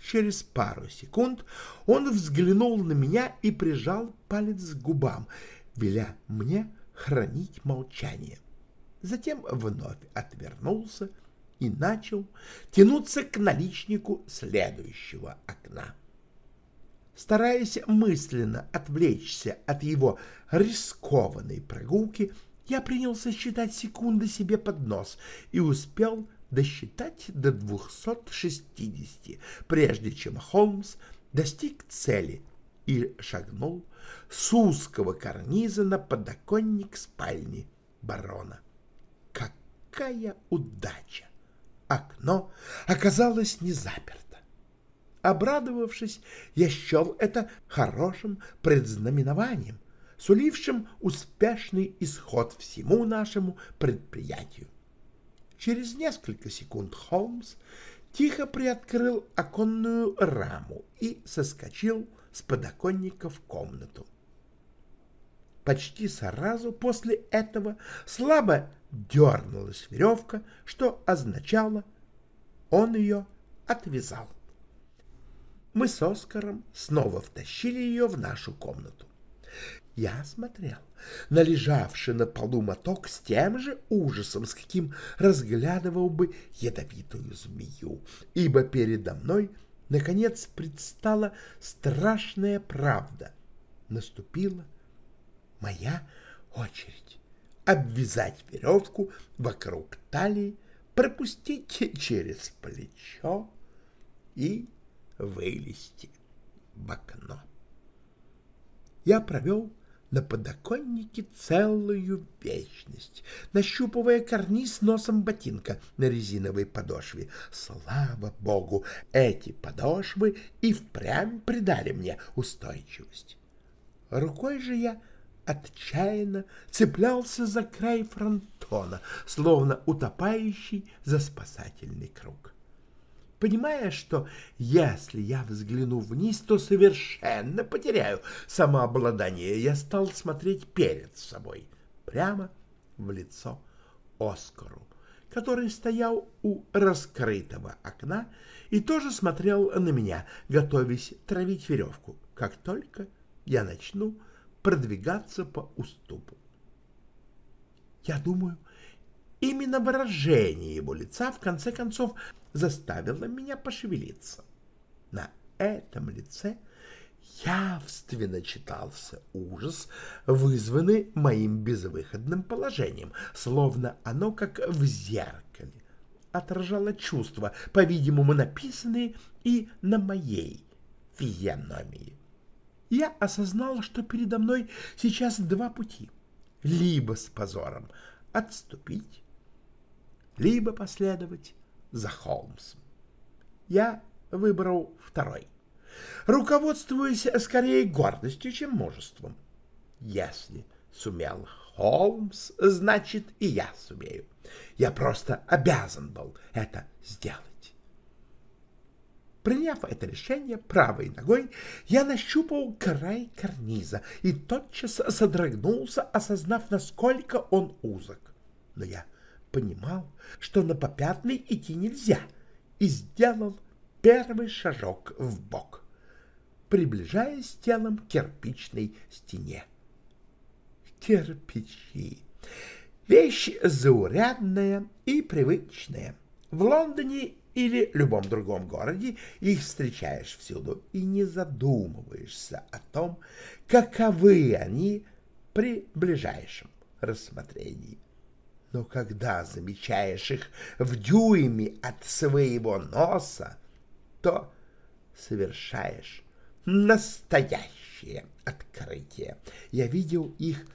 Через пару секунд он взглянул на меня и прижал палец к губам, веля мне хранить молчание. Затем вновь отвернулся и начал тянуться к наличнику следующего окна. Стараясь мысленно отвлечься от его рискованной прогулки, я принялся считать секунды себе под нос и успел досчитать до 260, прежде чем Холмс достиг цели и шагнул с узкого карниза на подоконник спальни барона. Какая удача! Окно оказалось не заперто. Обрадовавшись, я счел это хорошим предзнаменованием, сулившим успешный исход всему нашему предприятию. Через несколько секунд Холмс тихо приоткрыл оконную раму и соскочил с подоконника в комнату. Почти сразу после этого слабо дернулась веревка, что означало, он ее отвязал мы с Оскаром снова втащили ее в нашу комнату. Я смотрел на лежавший на полу моток с тем же ужасом, с каким разглядывал бы ядовитую змею, ибо передо мной, наконец, предстала страшная правда. Наступила моя очередь обвязать веревку вокруг талии, пропустить через плечо и вылезти в окно. Я провел на подоконнике целую вечность, нащупывая карниз носом ботинка на резиновой подошве. Слава богу, эти подошвы и впрямь придали мне устойчивость. Рукой же я отчаянно цеплялся за край фронтона, словно утопающий за спасательный круг понимая, что если я взгляну вниз, то совершенно потеряю самообладание, я стал смотреть перед собой, прямо в лицо Оскару, который стоял у раскрытого окна и тоже смотрел на меня, готовясь травить веревку, как только я начну продвигаться по уступу. Я думаю, именно выражение его лица в конце концов заставило меня пошевелиться. На этом лице явственно читался ужас, вызванный моим безвыходным положением, словно оно, как в зеркале, отражало чувства, по-видимому, написанные и на моей физиономии. Я осознал, что передо мной сейчас два пути. Либо с позором отступить, либо последовать за Холмсом. Я выбрал второй, руководствуясь скорее гордостью, чем мужеством. Если сумел Холмс, значит и я сумею. Я просто обязан был это сделать. Приняв это решение правой ногой, я нащупал край карниза и тотчас содрогнулся, осознав, насколько он узок. Но я понимал, что на попятный идти нельзя, и сделал первый шажок в бок, приближаясь телом к кирпичной стене. Кирпичи. Вещь заурядная и привычная. В Лондоне или любом другом городе их встречаешь всюду и не задумываешься о том, каковы они при ближайшем рассмотрении но когда замечаешь их в дюйме от своего носа, то совершаешь настоящее открытие. Я видел их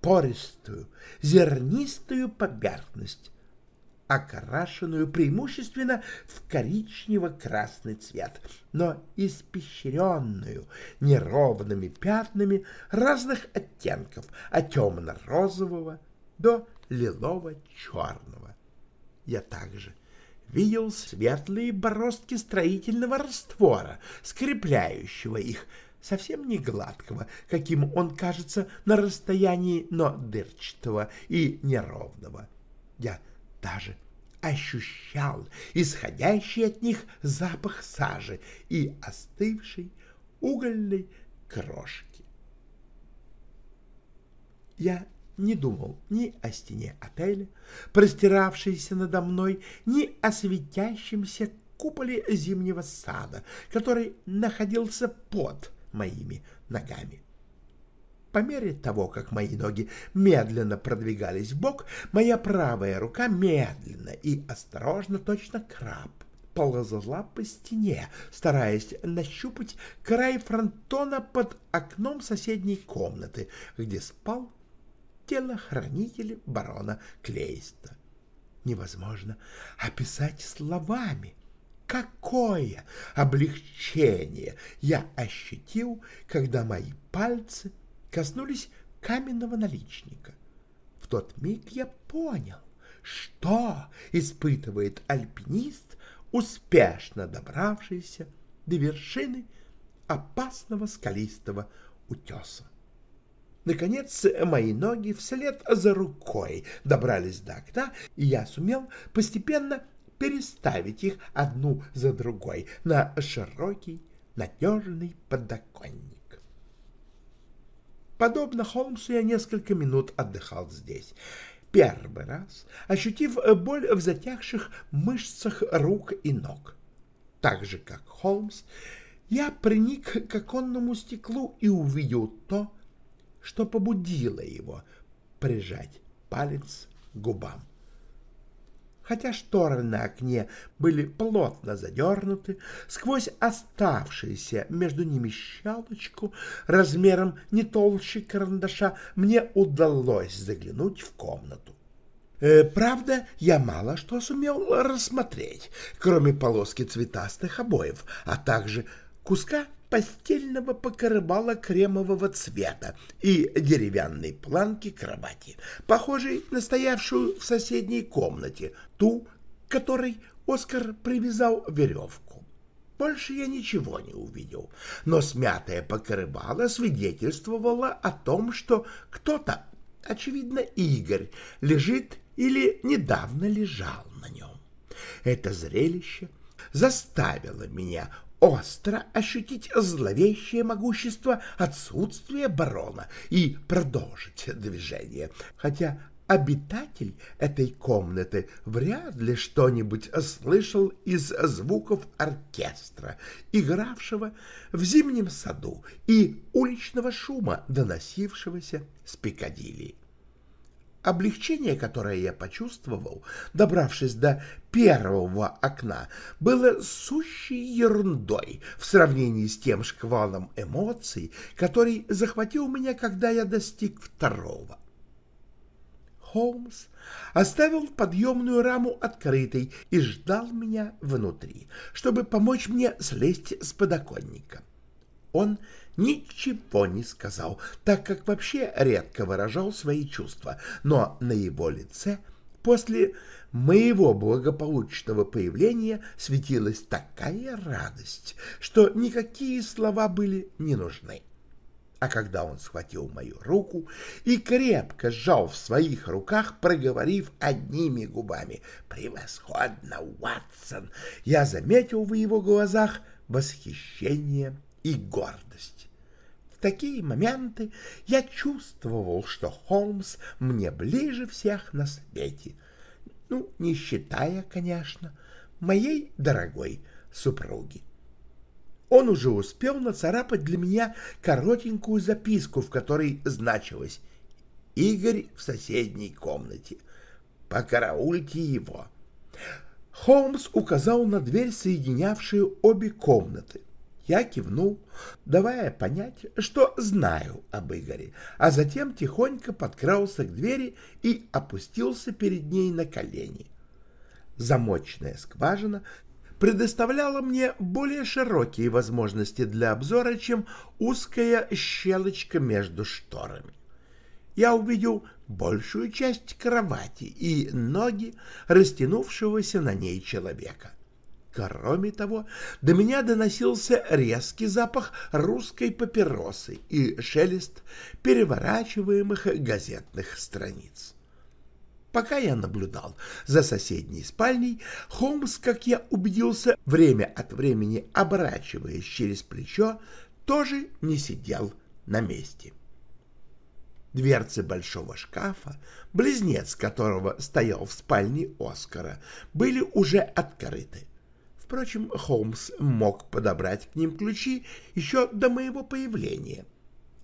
пористую, зернистую поверхность, окрашенную преимущественно в коричнево-красный цвет, но испещренную неровными пятнами разных оттенков, от темно-розового до лилово-черного. Я также видел светлые бороздки строительного раствора, скрепляющего их, совсем не гладкого, каким он кажется на расстоянии, но дырчатого и неровного. Я даже ощущал исходящий от них запах сажи и остывшей угольной крошки. Я не думал ни о стене отеля, простиравшейся надо мной, ни о светящемся куполе зимнего сада, который находился под моими ногами. По мере того, как мои ноги медленно продвигались в бок, моя правая рука медленно и осторожно, точно краб, ползла по стене, стараясь нащупать край фронтона под окном соседней комнаты, где спал телохранитель барона Клейста. Невозможно описать словами, какое облегчение я ощутил, когда мои пальцы коснулись каменного наличника. В тот миг я понял, что испытывает альпинист, успешно добравшийся до вершины опасного скалистого утеса. Наконец, мои ноги вслед за рукой добрались до окна, и я сумел постепенно переставить их одну за другой на широкий, надежный подоконник. Подобно Холмсу, я несколько минут отдыхал здесь. Первый раз ощутив боль в затягших мышцах рук и ног. Так же, как Холмс, я приник к оконному стеклу и увидел то, что побудило его прижать палец к губам. Хотя шторы на окне были плотно задернуты, сквозь оставшуюся между ними щелочку размером не толще карандаша мне удалось заглянуть в комнату. Э, правда, я мало что сумел рассмотреть, кроме полоски цветастых обоев, а также куска постельного покрывала кремового цвета и деревянной планки кровати, похожей на стоявшую в соседней комнате, ту, которой Оскар привязал веревку. Больше я ничего не увидел, но смятое покрывало свидетельствовало о том, что кто-то, очевидно, Игорь, лежит или недавно лежал на нем. Это зрелище заставило меня остро ощутить зловещее могущество отсутствия барона и продолжить движение, хотя обитатель этой комнаты вряд ли что-нибудь слышал из звуков оркестра, игравшего в зимнем саду, и уличного шума, доносившегося с Пикадилли. Облегчение, которое я почувствовал, добравшись до первого окна, было сущей ерундой в сравнении с тем шквалом эмоций, который захватил меня, когда я достиг второго. Холмс оставил подъемную раму открытой и ждал меня внутри, чтобы помочь мне слезть с подоконника. Он ничего не сказал, так как вообще редко выражал свои чувства, но на его лице после моего благополучного появления светилась такая радость, что никакие слова были не нужны. А когда он схватил мою руку и крепко сжал в своих руках, проговорив одними губами «Превосходно, Уатсон!», я заметил в его глазах восхищение и гордость такие моменты я чувствовал, что Холмс мне ближе всех на свете. Ну, не считая, конечно, моей дорогой супруги. Он уже успел нацарапать для меня коротенькую записку, в которой значилось «Игорь в соседней комнате. Покараульте его». Холмс указал на дверь, соединявшую обе комнаты. Я кивнул, давая понять, что знаю об Игоре, а затем тихонько подкрался к двери и опустился перед ней на колени. Замочная скважина предоставляла мне более широкие возможности для обзора, чем узкая щелочка между шторами. Я увидел большую часть кровати и ноги растянувшегося на ней человека. Кроме того, до меня доносился резкий запах русской папиросы и шелест переворачиваемых газетных страниц. Пока я наблюдал за соседней спальней, Холмс, как я убедился, время от времени оборачиваясь через плечо, тоже не сидел на месте. Дверцы большого шкафа, близнец которого стоял в спальне Оскара, были уже открыты. Впрочем, Холмс мог подобрать к ним ключи еще до моего появления.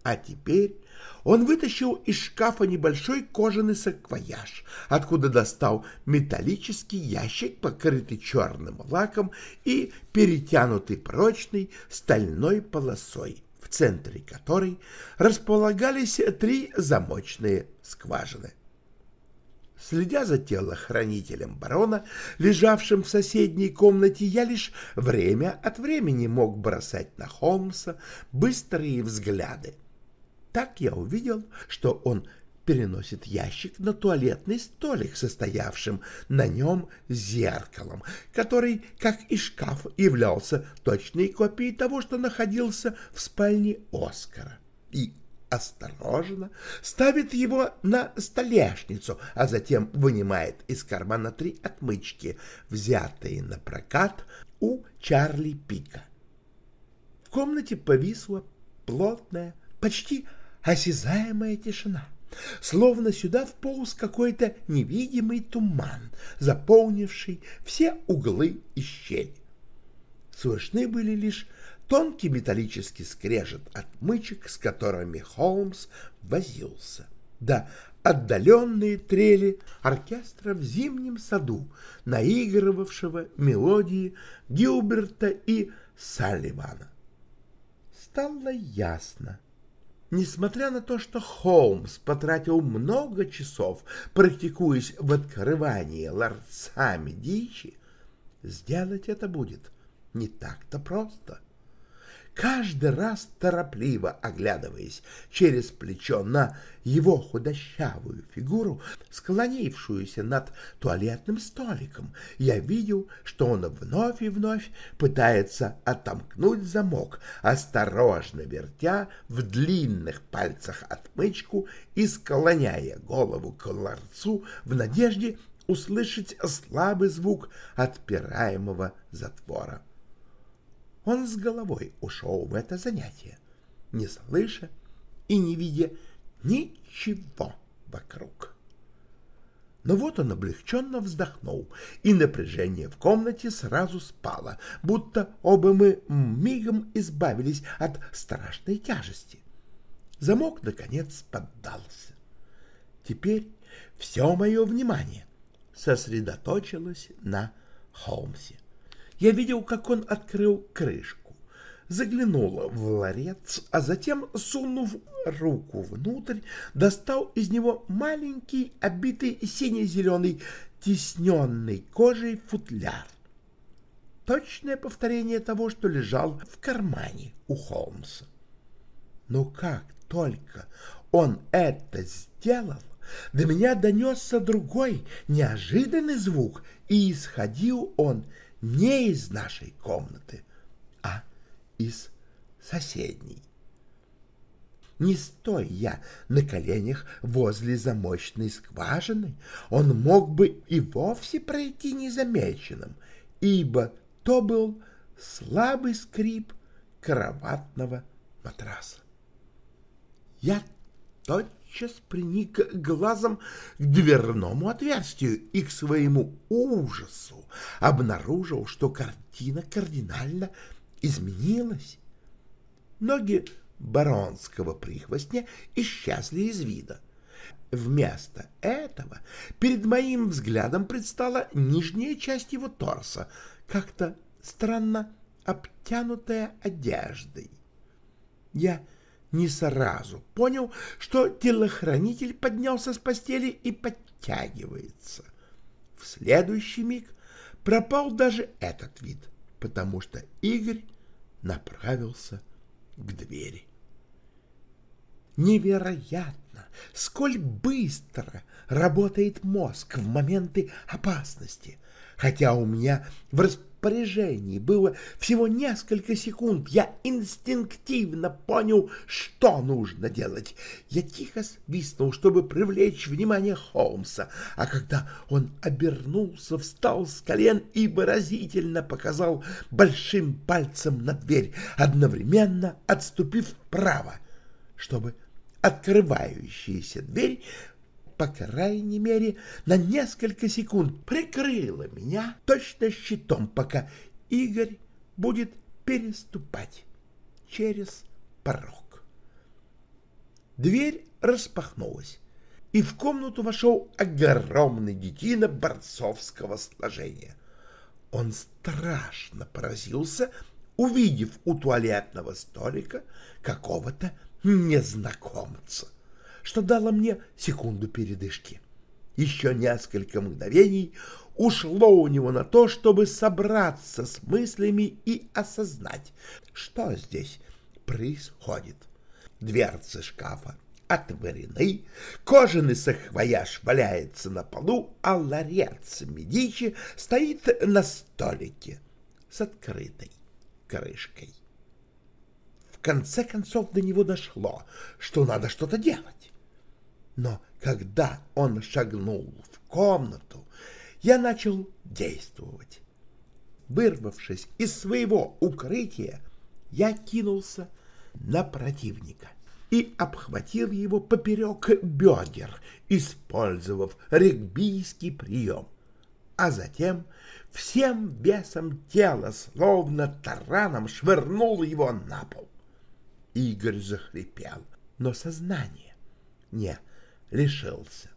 А теперь он вытащил из шкафа небольшой кожаный саквояж, откуда достал металлический ящик, покрытый черным лаком и перетянутый прочной стальной полосой в центре которой располагались три замочные скважины. Следя за телохранителем барона, лежавшим в соседней комнате, я лишь время от времени мог бросать на Холмса быстрые взгляды. Так я увидел, что он переносит ящик на туалетный столик, состоявшим на нем зеркалом, который, как и шкаф, являлся точной копией того, что находился в спальне Оскара, и осторожно ставит его на столешницу, а затем вынимает из кармана три отмычки, взятые на прокат у Чарли Пика. В комнате повисла плотная, почти осязаемая тишина словно сюда вполз какой-то невидимый туман, заполнивший все углы и щели. Слышны были лишь тонкий металлический скрежет отмычек, с которыми Холмс возился, да отдаленные трели оркестра в зимнем саду, наигрывавшего мелодии Гилберта и Салливана. Стало ясно, Несмотря на то, что Холмс потратил много часов, практикуясь в открывании ларцами дичи, сделать это будет не так-то просто каждый раз торопливо оглядываясь через плечо на его худощавую фигуру, склонившуюся над туалетным столиком, я видел, что он вновь и вновь пытается отомкнуть замок, осторожно вертя в длинных пальцах отмычку и склоняя голову к ларцу в надежде услышать слабый звук отпираемого затвора. Он с головой ушел в это занятие, не слыша и не видя ничего вокруг. Но вот он облегченно вздохнул, и напряжение в комнате сразу спало, будто оба мы мигом избавились от страшной тяжести. Замок, наконец, поддался. Теперь все мое внимание сосредоточилось на Холмсе. Я видел, как он открыл крышку, заглянул в ларец, а затем, сунув руку внутрь, достал из него маленький, обитый сине-зеленый, тисненный кожей футляр. Точное повторение того, что лежал в кармане у Холмса. Но как только он это сделал, до меня донесся другой, неожиданный звук, и исходил он не из нашей комнаты, а из соседней. Не стоя я на коленях возле замочной скважины, он мог бы и вовсе пройти незамеченным, ибо то был слабый скрип кроватного матраса. Я тотчас приник глазом к дверному отверстию и к своему ужасу обнаружил, что картина кардинально изменилась. Ноги баронского прихвостня исчезли из вида. Вместо этого перед моим взглядом предстала нижняя часть его торса, как-то странно обтянутая одеждой. Я не сразу понял, что телохранитель поднялся с постели и подтягивается. В следующий миг пропал даже этот вид, потому что Игорь направился к двери. Невероятно, сколь быстро работает мозг в моменты опасности, хотя у меня в распоряжении было всего несколько секунд. Я инстинктивно понял, что нужно делать. Я тихо свистнул, чтобы привлечь внимание Холмса, а когда он обернулся, встал с колен и выразительно показал большим пальцем на дверь, одновременно отступив вправо, чтобы открывающаяся дверь, по крайней мере, на несколько секунд прикрыла меня точно щитом, пока Игорь будет переступать через порог. Дверь распахнулась, и в комнату вошел огромный детина борцовского сложения. Он страшно поразился, увидев у туалетного столика какого-то незнакомца, что дало мне секунду передышки. Еще несколько мгновений ушло у него на то, чтобы собраться с мыслями и осознать, что здесь происходит. Дверцы шкафа отворены, кожаный сахвояж валяется на полу, а ларец Медичи стоит на столике с открытой крышкой. В конце концов до него дошло, что надо что-то делать. Но когда он шагнул в комнату, я начал действовать. Вырвавшись из своего укрытия, я кинулся на противника и обхватил его поперек бедер, использовав регбийский прием, а затем всем весом тела, словно тараном, швырнул его на пол. Игорь захрипел, но сознание не решился.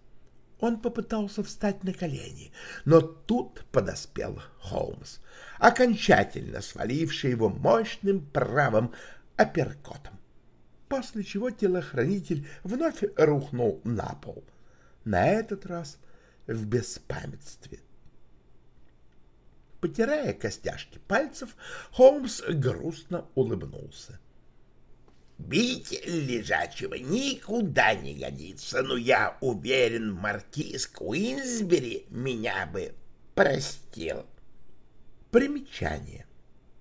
Он попытался встать на колени, но тут подоспел Холмс, окончательно сваливший его мощным правым апперкотом, после чего телохранитель вновь рухнул на пол, на этот раз в беспамятстве. Потирая костяшки пальцев, Холмс грустно улыбнулся. Бить лежачего никуда не годится, но я уверен, маркиз Куинсбери меня бы простил. Примечание.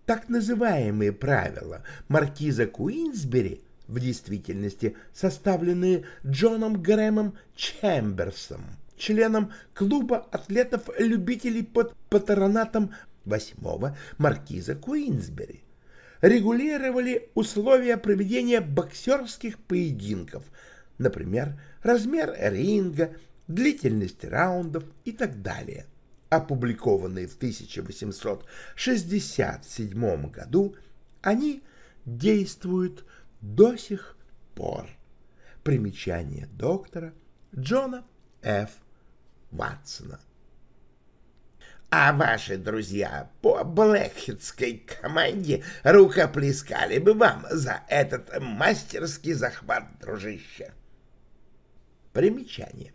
Так называемые правила маркиза Куинсбери в действительности составленные Джоном Грэмом Чемберсом, членом клуба атлетов-любителей под патронатом восьмого маркиза Куинсбери регулировали условия проведения боксерских поединков, например, размер ринга, длительность раундов и так далее. Опубликованные в 1867 году, они действуют до сих пор. Примечание доктора Джона Ф. Ватсона а ваши друзья по Блэкхитской команде рукоплескали бы вам за этот мастерский захват, дружище. Примечание.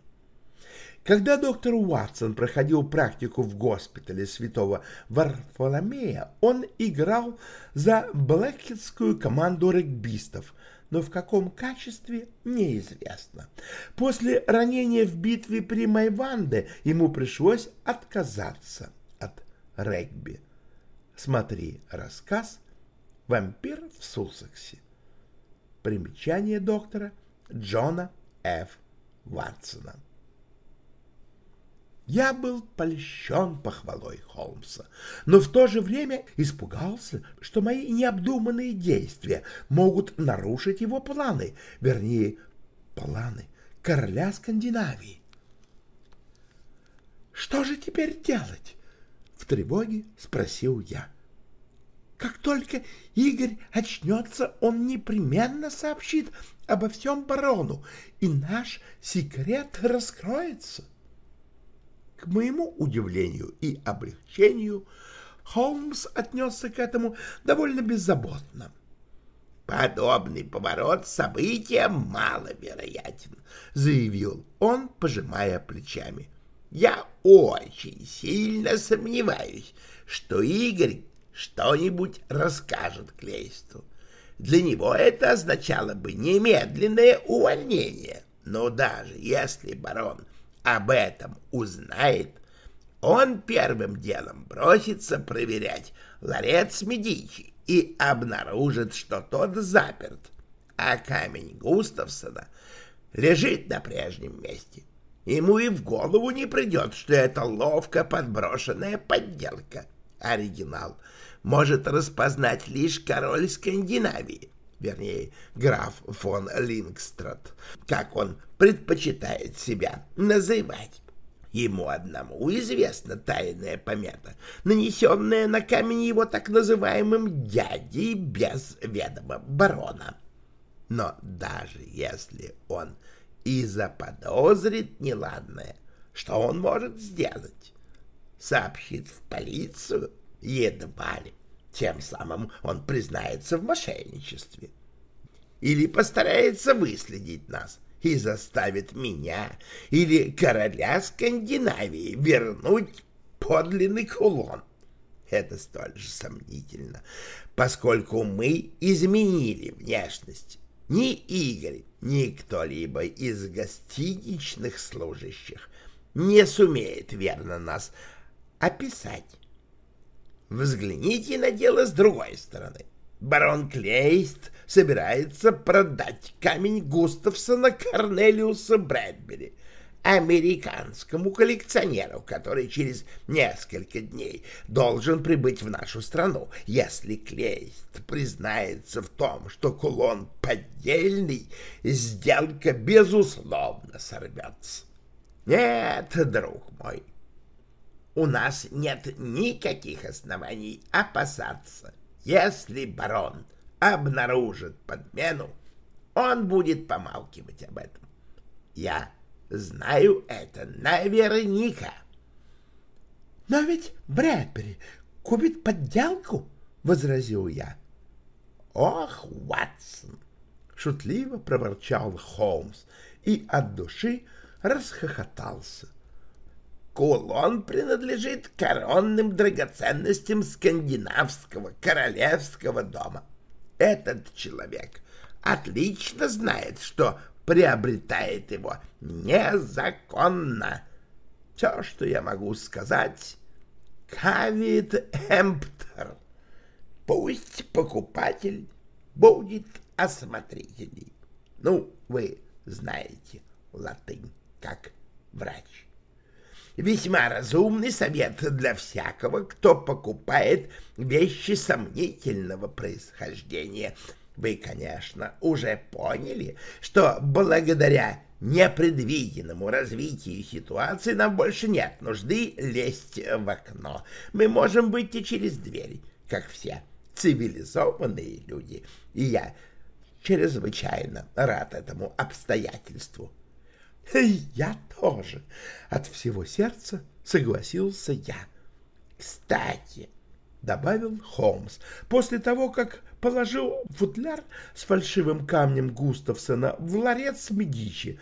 Когда доктор Уатсон проходил практику в госпитале святого Варфоломея, он играл за Блэкхитскую команду регбистов, но в каком качестве неизвестно. После ранения в битве при Майванде ему пришлось отказаться от регби. Смотри рассказ «Вампир в Суссексе». Примечание доктора Джона Ф. Ватсона. Я был польщен похвалой Холмса, но в то же время испугался, что мои необдуманные действия могут нарушить его планы, вернее, планы короля Скандинавии. «Что же теперь делать?» — в тревоге спросил я. «Как только Игорь очнется, он непременно сообщит обо всем барону, и наш секрет раскроется». К моему удивлению и облегчению, Холмс отнесся к этому довольно беззаботно. «Подобный поворот события маловероятен», — заявил он, пожимая плечами. «Я очень сильно сомневаюсь, что Игорь что-нибудь расскажет Клейсту. Для него это означало бы немедленное увольнение. Но даже если барон об этом узнает, он первым делом бросится проверять ларец Медичи и обнаружит, что тот заперт, а камень Густавсона лежит на прежнем месте. Ему и в голову не придет, что это ловко подброшенная подделка. Оригинал может распознать лишь король Скандинавии. вернее, граф фон Лингстрад, как он предпочитает себя называть. Ему одному известна тайная помета, нанесенная на камень его так называемым дядей без ведома барона. Но даже если он и заподозрит неладное, что он может сделать? Сообщит в полицию? Едва ли. Тем самым он признается в мошенничестве. Или постарается выследить нас и заставит меня или короля Скандинавии вернуть подлинный кулон. Это столь же сомнительно, поскольку мы изменили внешность. Ни Игорь, ни кто-либо из гостиничных служащих не сумеет верно нас описать. Взгляните на дело с другой стороны. Барон Клейст собирается продать камень Густавсона Корнелиуса Брэдбери, американскому коллекционеру, который через несколько дней должен прибыть в нашу страну. Если Клейст признается в том, что кулон поддельный, сделка безусловно сорвется. Нет, друг мой, у нас нет никаких оснований опасаться. Если барон обнаружит подмену, он будет помалкивать об этом. Я знаю это наверняка. — Но ведь Брэдбери купит подделку, — возразил я. — Ох, Ватсон! — шутливо проворчал Холмс и от души расхохотался. Кулон принадлежит коронным драгоценностям скандинавского королевского дома. Этот человек отлично знает, что приобретает его незаконно. Все, что я могу сказать, кавит эмптер. Пусть покупатель будет осмотрительней. Ну, вы знаете латынь как врач. Весьма разумный совет для всякого, кто покупает вещи сомнительного происхождения. Вы, конечно, уже поняли, что благодаря непредвиденному развитию ситуации нам больше нет нужды лезть в окно. Мы можем выйти через дверь, как все цивилизованные люди. И я чрезвычайно рад этому обстоятельству. Я тоже. От всего сердца согласился я. Кстати, добавил Холмс, после того, как положил футляр с фальшивым камнем Густавсона в ларец Медичи,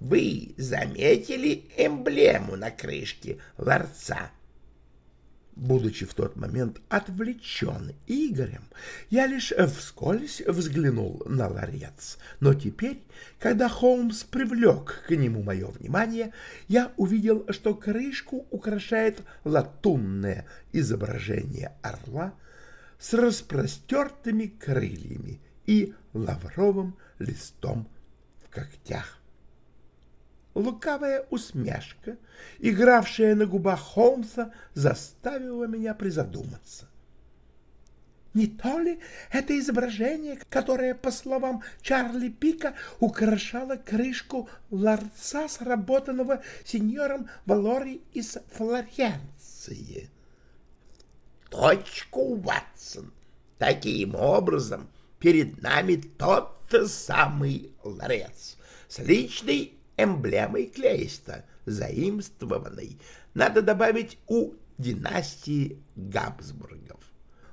вы заметили эмблему на крышке ларца? Будучи в тот момент отвлечен Игорем, я лишь вскользь взглянул на ларец, но теперь, когда Холмс привлек к нему мое внимание, я увидел, что крышку украшает латунное изображение орла с распростертыми крыльями и лавровым листом в когтях. Лукавая усмешка, игравшая на губах Холмса, заставила меня призадуматься. Не то ли это изображение, которое, по словам Чарли Пика, украшало крышку ларца, сработанного сеньором Валори из Флоренции? Точку, Ватсон. Таким образом, перед нами тот самый ларец с личной эмблемой Клейста, заимствованной, надо добавить, у династии Габсбургов.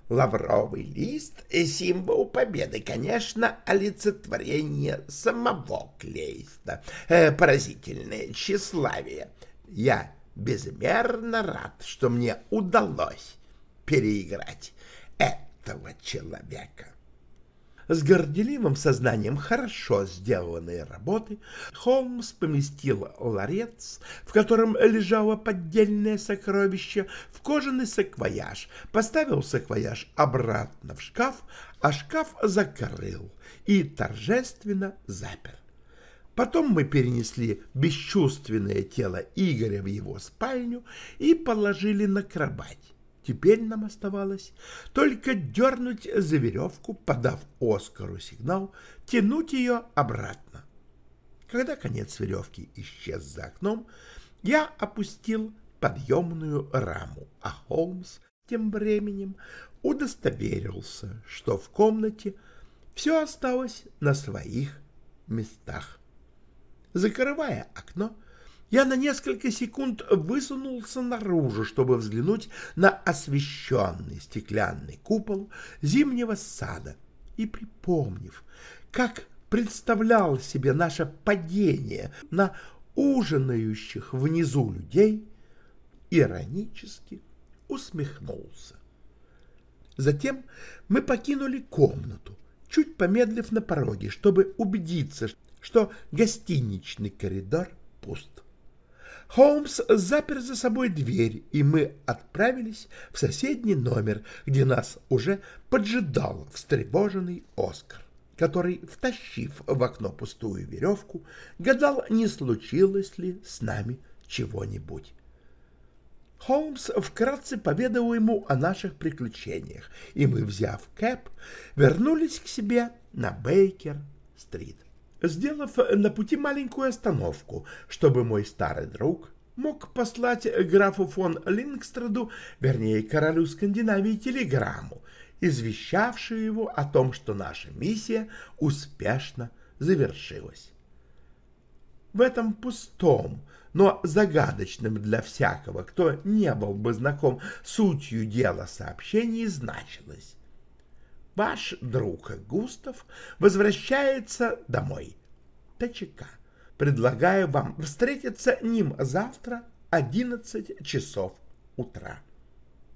Лавровый лист — символ победы, конечно, олицетворение самого Клейста, э, поразительное тщеславие. Я безмерно рад, что мне удалось переиграть этого человека. С горделивым сознанием хорошо сделанной работы Холмс поместил ларец, в котором лежало поддельное сокровище, в кожаный саквояж, поставил саквояж обратно в шкаф, а шкаф закрыл и торжественно запер. Потом мы перенесли бесчувственное тело Игоря в его спальню и положили на кровать. Теперь нам оставалось только дернуть за веревку, подав Оскару сигнал, тянуть ее обратно. Когда конец веревки исчез за окном, я опустил подъемную раму, а Холмс тем временем удостоверился, что в комнате все осталось на своих местах. Закрывая окно, я на несколько секунд высунулся наружу, чтобы взглянуть на освещенный стеклянный купол зимнего сада и, припомнив, как представлял себе наше падение на ужинающих внизу людей, иронически усмехнулся. Затем мы покинули комнату, чуть помедлив на пороге, чтобы убедиться, что гостиничный коридор пуст. Холмс запер за собой дверь, и мы отправились в соседний номер, где нас уже поджидал встревоженный Оскар, который, втащив в окно пустую веревку, гадал, не случилось ли с нами чего-нибудь. Холмс вкратце поведал ему о наших приключениях, и мы, взяв кэп, вернулись к себе на Бейкер-стрит сделав на пути маленькую остановку, чтобы мой старый друг мог послать графу фон Лингстраду, вернее, королю Скандинавии, телеграмму, извещавшую его о том, что наша миссия успешно завершилась. В этом пустом, но загадочном для всякого, кто не был бы знаком сутью дела сообщений, значилось Ваш друг Густав возвращается домой. ТЧК. Предлагаю вам встретиться ним завтра 11 часов утра.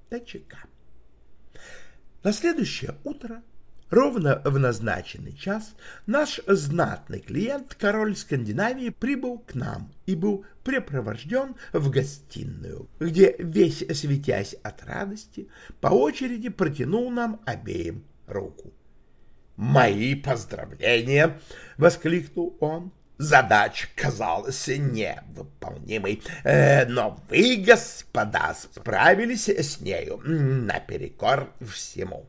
ТЧК. На следующее утро, ровно в назначенный час, наш знатный клиент, король Скандинавии, прибыл к нам и был препровожден в гостиную, где, весь светясь от радости, по очереди протянул нам обеим руку. «Мои поздравления!» — воскликнул он. Задача казалась невыполнимой, э, но вы, господа, справились с нею наперекор всему.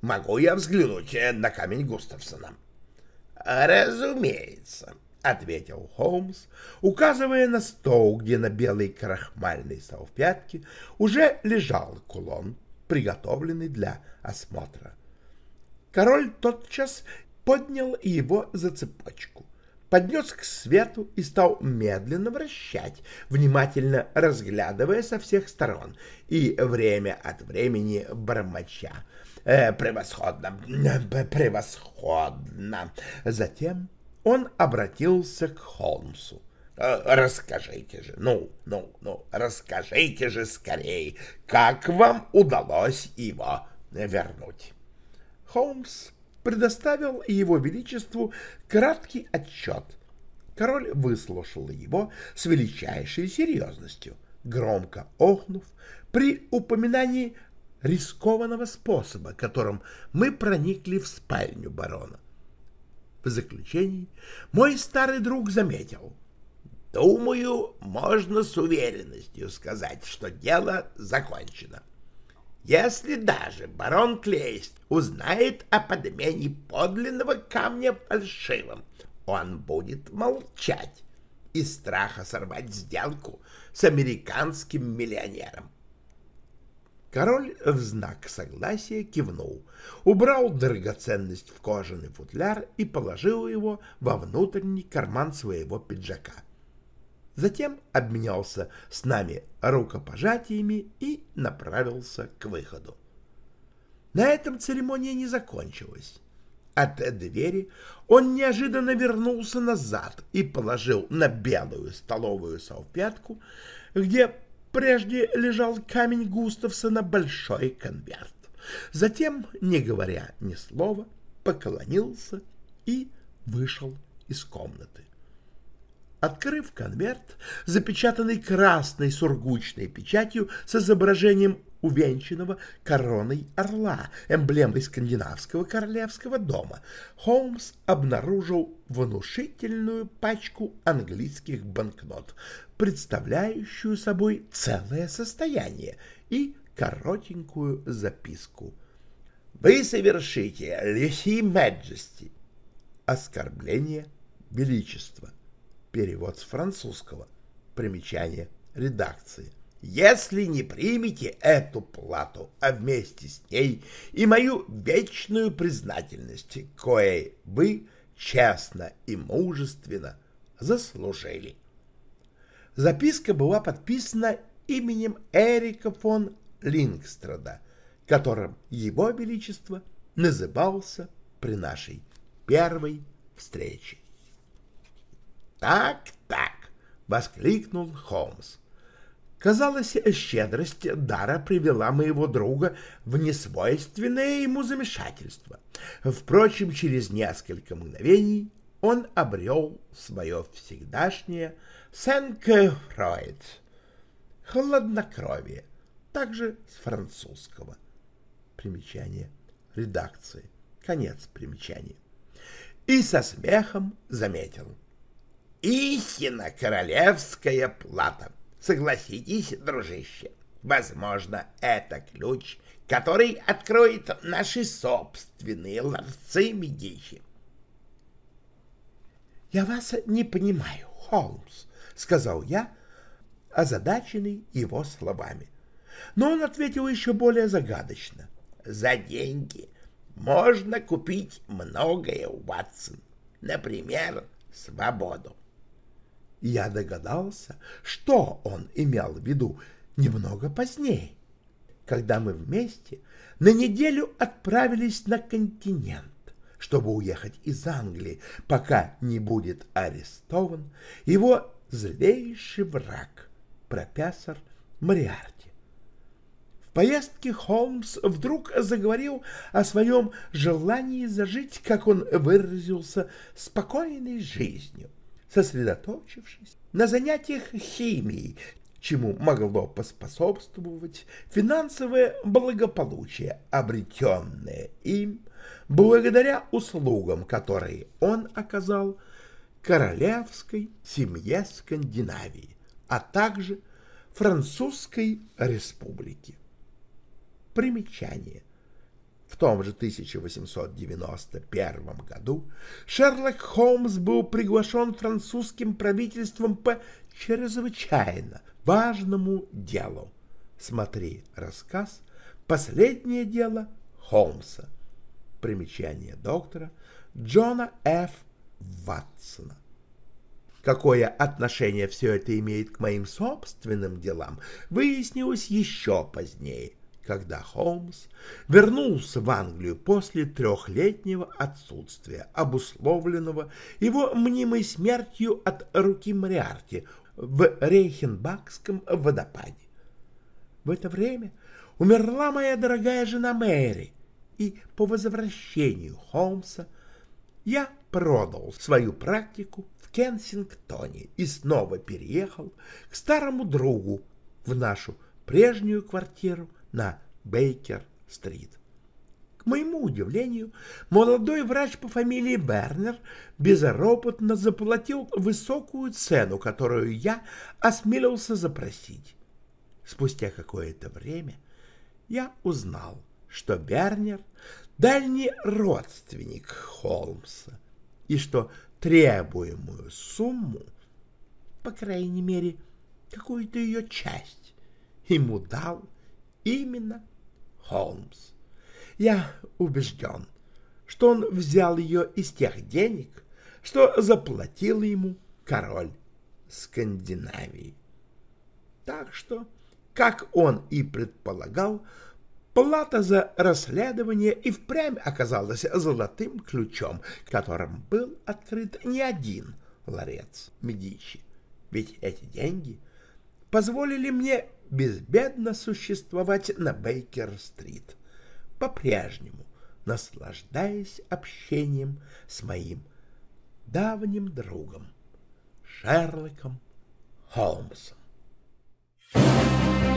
Могу я взглянуть на камень Густавсона? — Разумеется, — ответил Холмс, указывая на стол, где на белой крахмальной салфетке уже лежал кулон, приготовленный для осмотра. Король тотчас поднял его за цепочку, поднес к свету и стал медленно вращать, внимательно разглядывая со всех сторон и время от времени бормоча. «Э, «Превосходно! Превосходно!» Затем он обратился к Холмсу. «Э, «Расскажите же, ну, ну, ну, расскажите же скорее, как вам удалось его вернуть?» Холмс предоставил его величеству краткий отчет. Король выслушал его с величайшей серьезностью, громко охнув при упоминании рискованного способа, которым мы проникли в спальню барона. В заключении мой старый друг заметил. «Думаю, можно с уверенностью сказать, что дело закончено. Если даже барон Клейст узнает о подмене подлинного камня фальшивым, он будет молчать из страха сорвать сделку с американским миллионером. Король в знак согласия кивнул, убрал драгоценность в кожаный футляр и положил его во внутренний карман своего пиджака затем обменялся с нами рукопожатиями и направился к выходу. На этом церемония не закончилась. От двери он неожиданно вернулся назад и положил на белую столовую салфетку, где прежде лежал камень Густавсона, большой конверт. Затем, не говоря ни слова, поклонился и вышел из комнаты. Открыв конверт, запечатанный красной сургучной печатью с изображением увенчанного короной орла, эмблемой скандинавского королевского дома, Холмс обнаружил внушительную пачку английских банкнот, представляющую собой целое состояние, и коротенькую записку. «Вы совершите, лихи Мэджести, оскорбление величества». Перевод с французского. Примечание редакции. Если не примете эту плату, а вместе с ней и мою вечную признательность, коей вы честно и мужественно заслужили. Записка была подписана именем Эрика фон Лингстрада, которым его величество назывался при нашей первой встрече. «Так, так!» — воскликнул Холмс. Казалось, щедрость дара привела моего друга в несвойственное ему замешательство. Впрочем, через несколько мгновений он обрел свое всегдашнее «сенке-фройд» — хладнокровие, также с французского. Примечание редакции. Конец примечания. И со смехом заметил. «Истинно королевская плата!» Согласитесь, дружище, возможно, это ключ, который откроет наши собственные ларцы Медичи. — Я вас не понимаю, Холмс, — сказал я, озадаченный его словами. Но он ответил еще более загадочно. — За деньги можно купить многое, Уатсон. Например, свободу. Я догадался, что он имел в виду немного позднее, когда мы вместе на неделю отправились на континент, чтобы уехать из Англии, пока не будет арестован его злейший враг, профессор Мариарти. В поездке Холмс вдруг заговорил о своем желании зажить, как он выразился, спокойной жизнью сосредоточившись на занятиях химией, чему могло поспособствовать финансовое благополучие, обретенное им благодаря услугам, которые он оказал королевской семье Скандинавии, а также Французской республике. Примечание. В том же 1891 году Шерлок Холмс был приглашен французским правительством по чрезвычайно важному делу. Смотри рассказ «Последнее дело Холмса». Примечание доктора Джона Ф. Ватсона. Какое отношение все это имеет к моим собственным делам, выяснилось еще позднее – когда Холмс вернулся в Англию после трехлетнего отсутствия, обусловленного его мнимой смертью от руки Мариарти в Рейхенбахском водопаде. В это время умерла моя дорогая жена Мэри, и по возвращению Холмса я продал свою практику в Кенсингтоне и снова переехал к старому другу в нашу прежнюю квартиру на Бейкер-стрит. К моему удивлению, молодой врач по фамилии Бернер безропотно заплатил высокую цену, которую я осмелился запросить. Спустя какое-то время я узнал, что Бернер — дальний родственник Холмса, и что требуемую сумму, по крайней мере, какую-то ее часть, ему дал именно Холмс. Я убежден, что он взял ее из тех денег, что заплатил ему король Скандинавии. Так что, как он и предполагал, плата за расследование и впрямь оказалась золотым ключом, которым был открыт не один ларец Медичи. Ведь эти деньги позволили мне безбедно существовать на Бейкер-стрит, по-прежнему наслаждаясь общением с моим давним другом Шерлоком Холмсом. Thank you.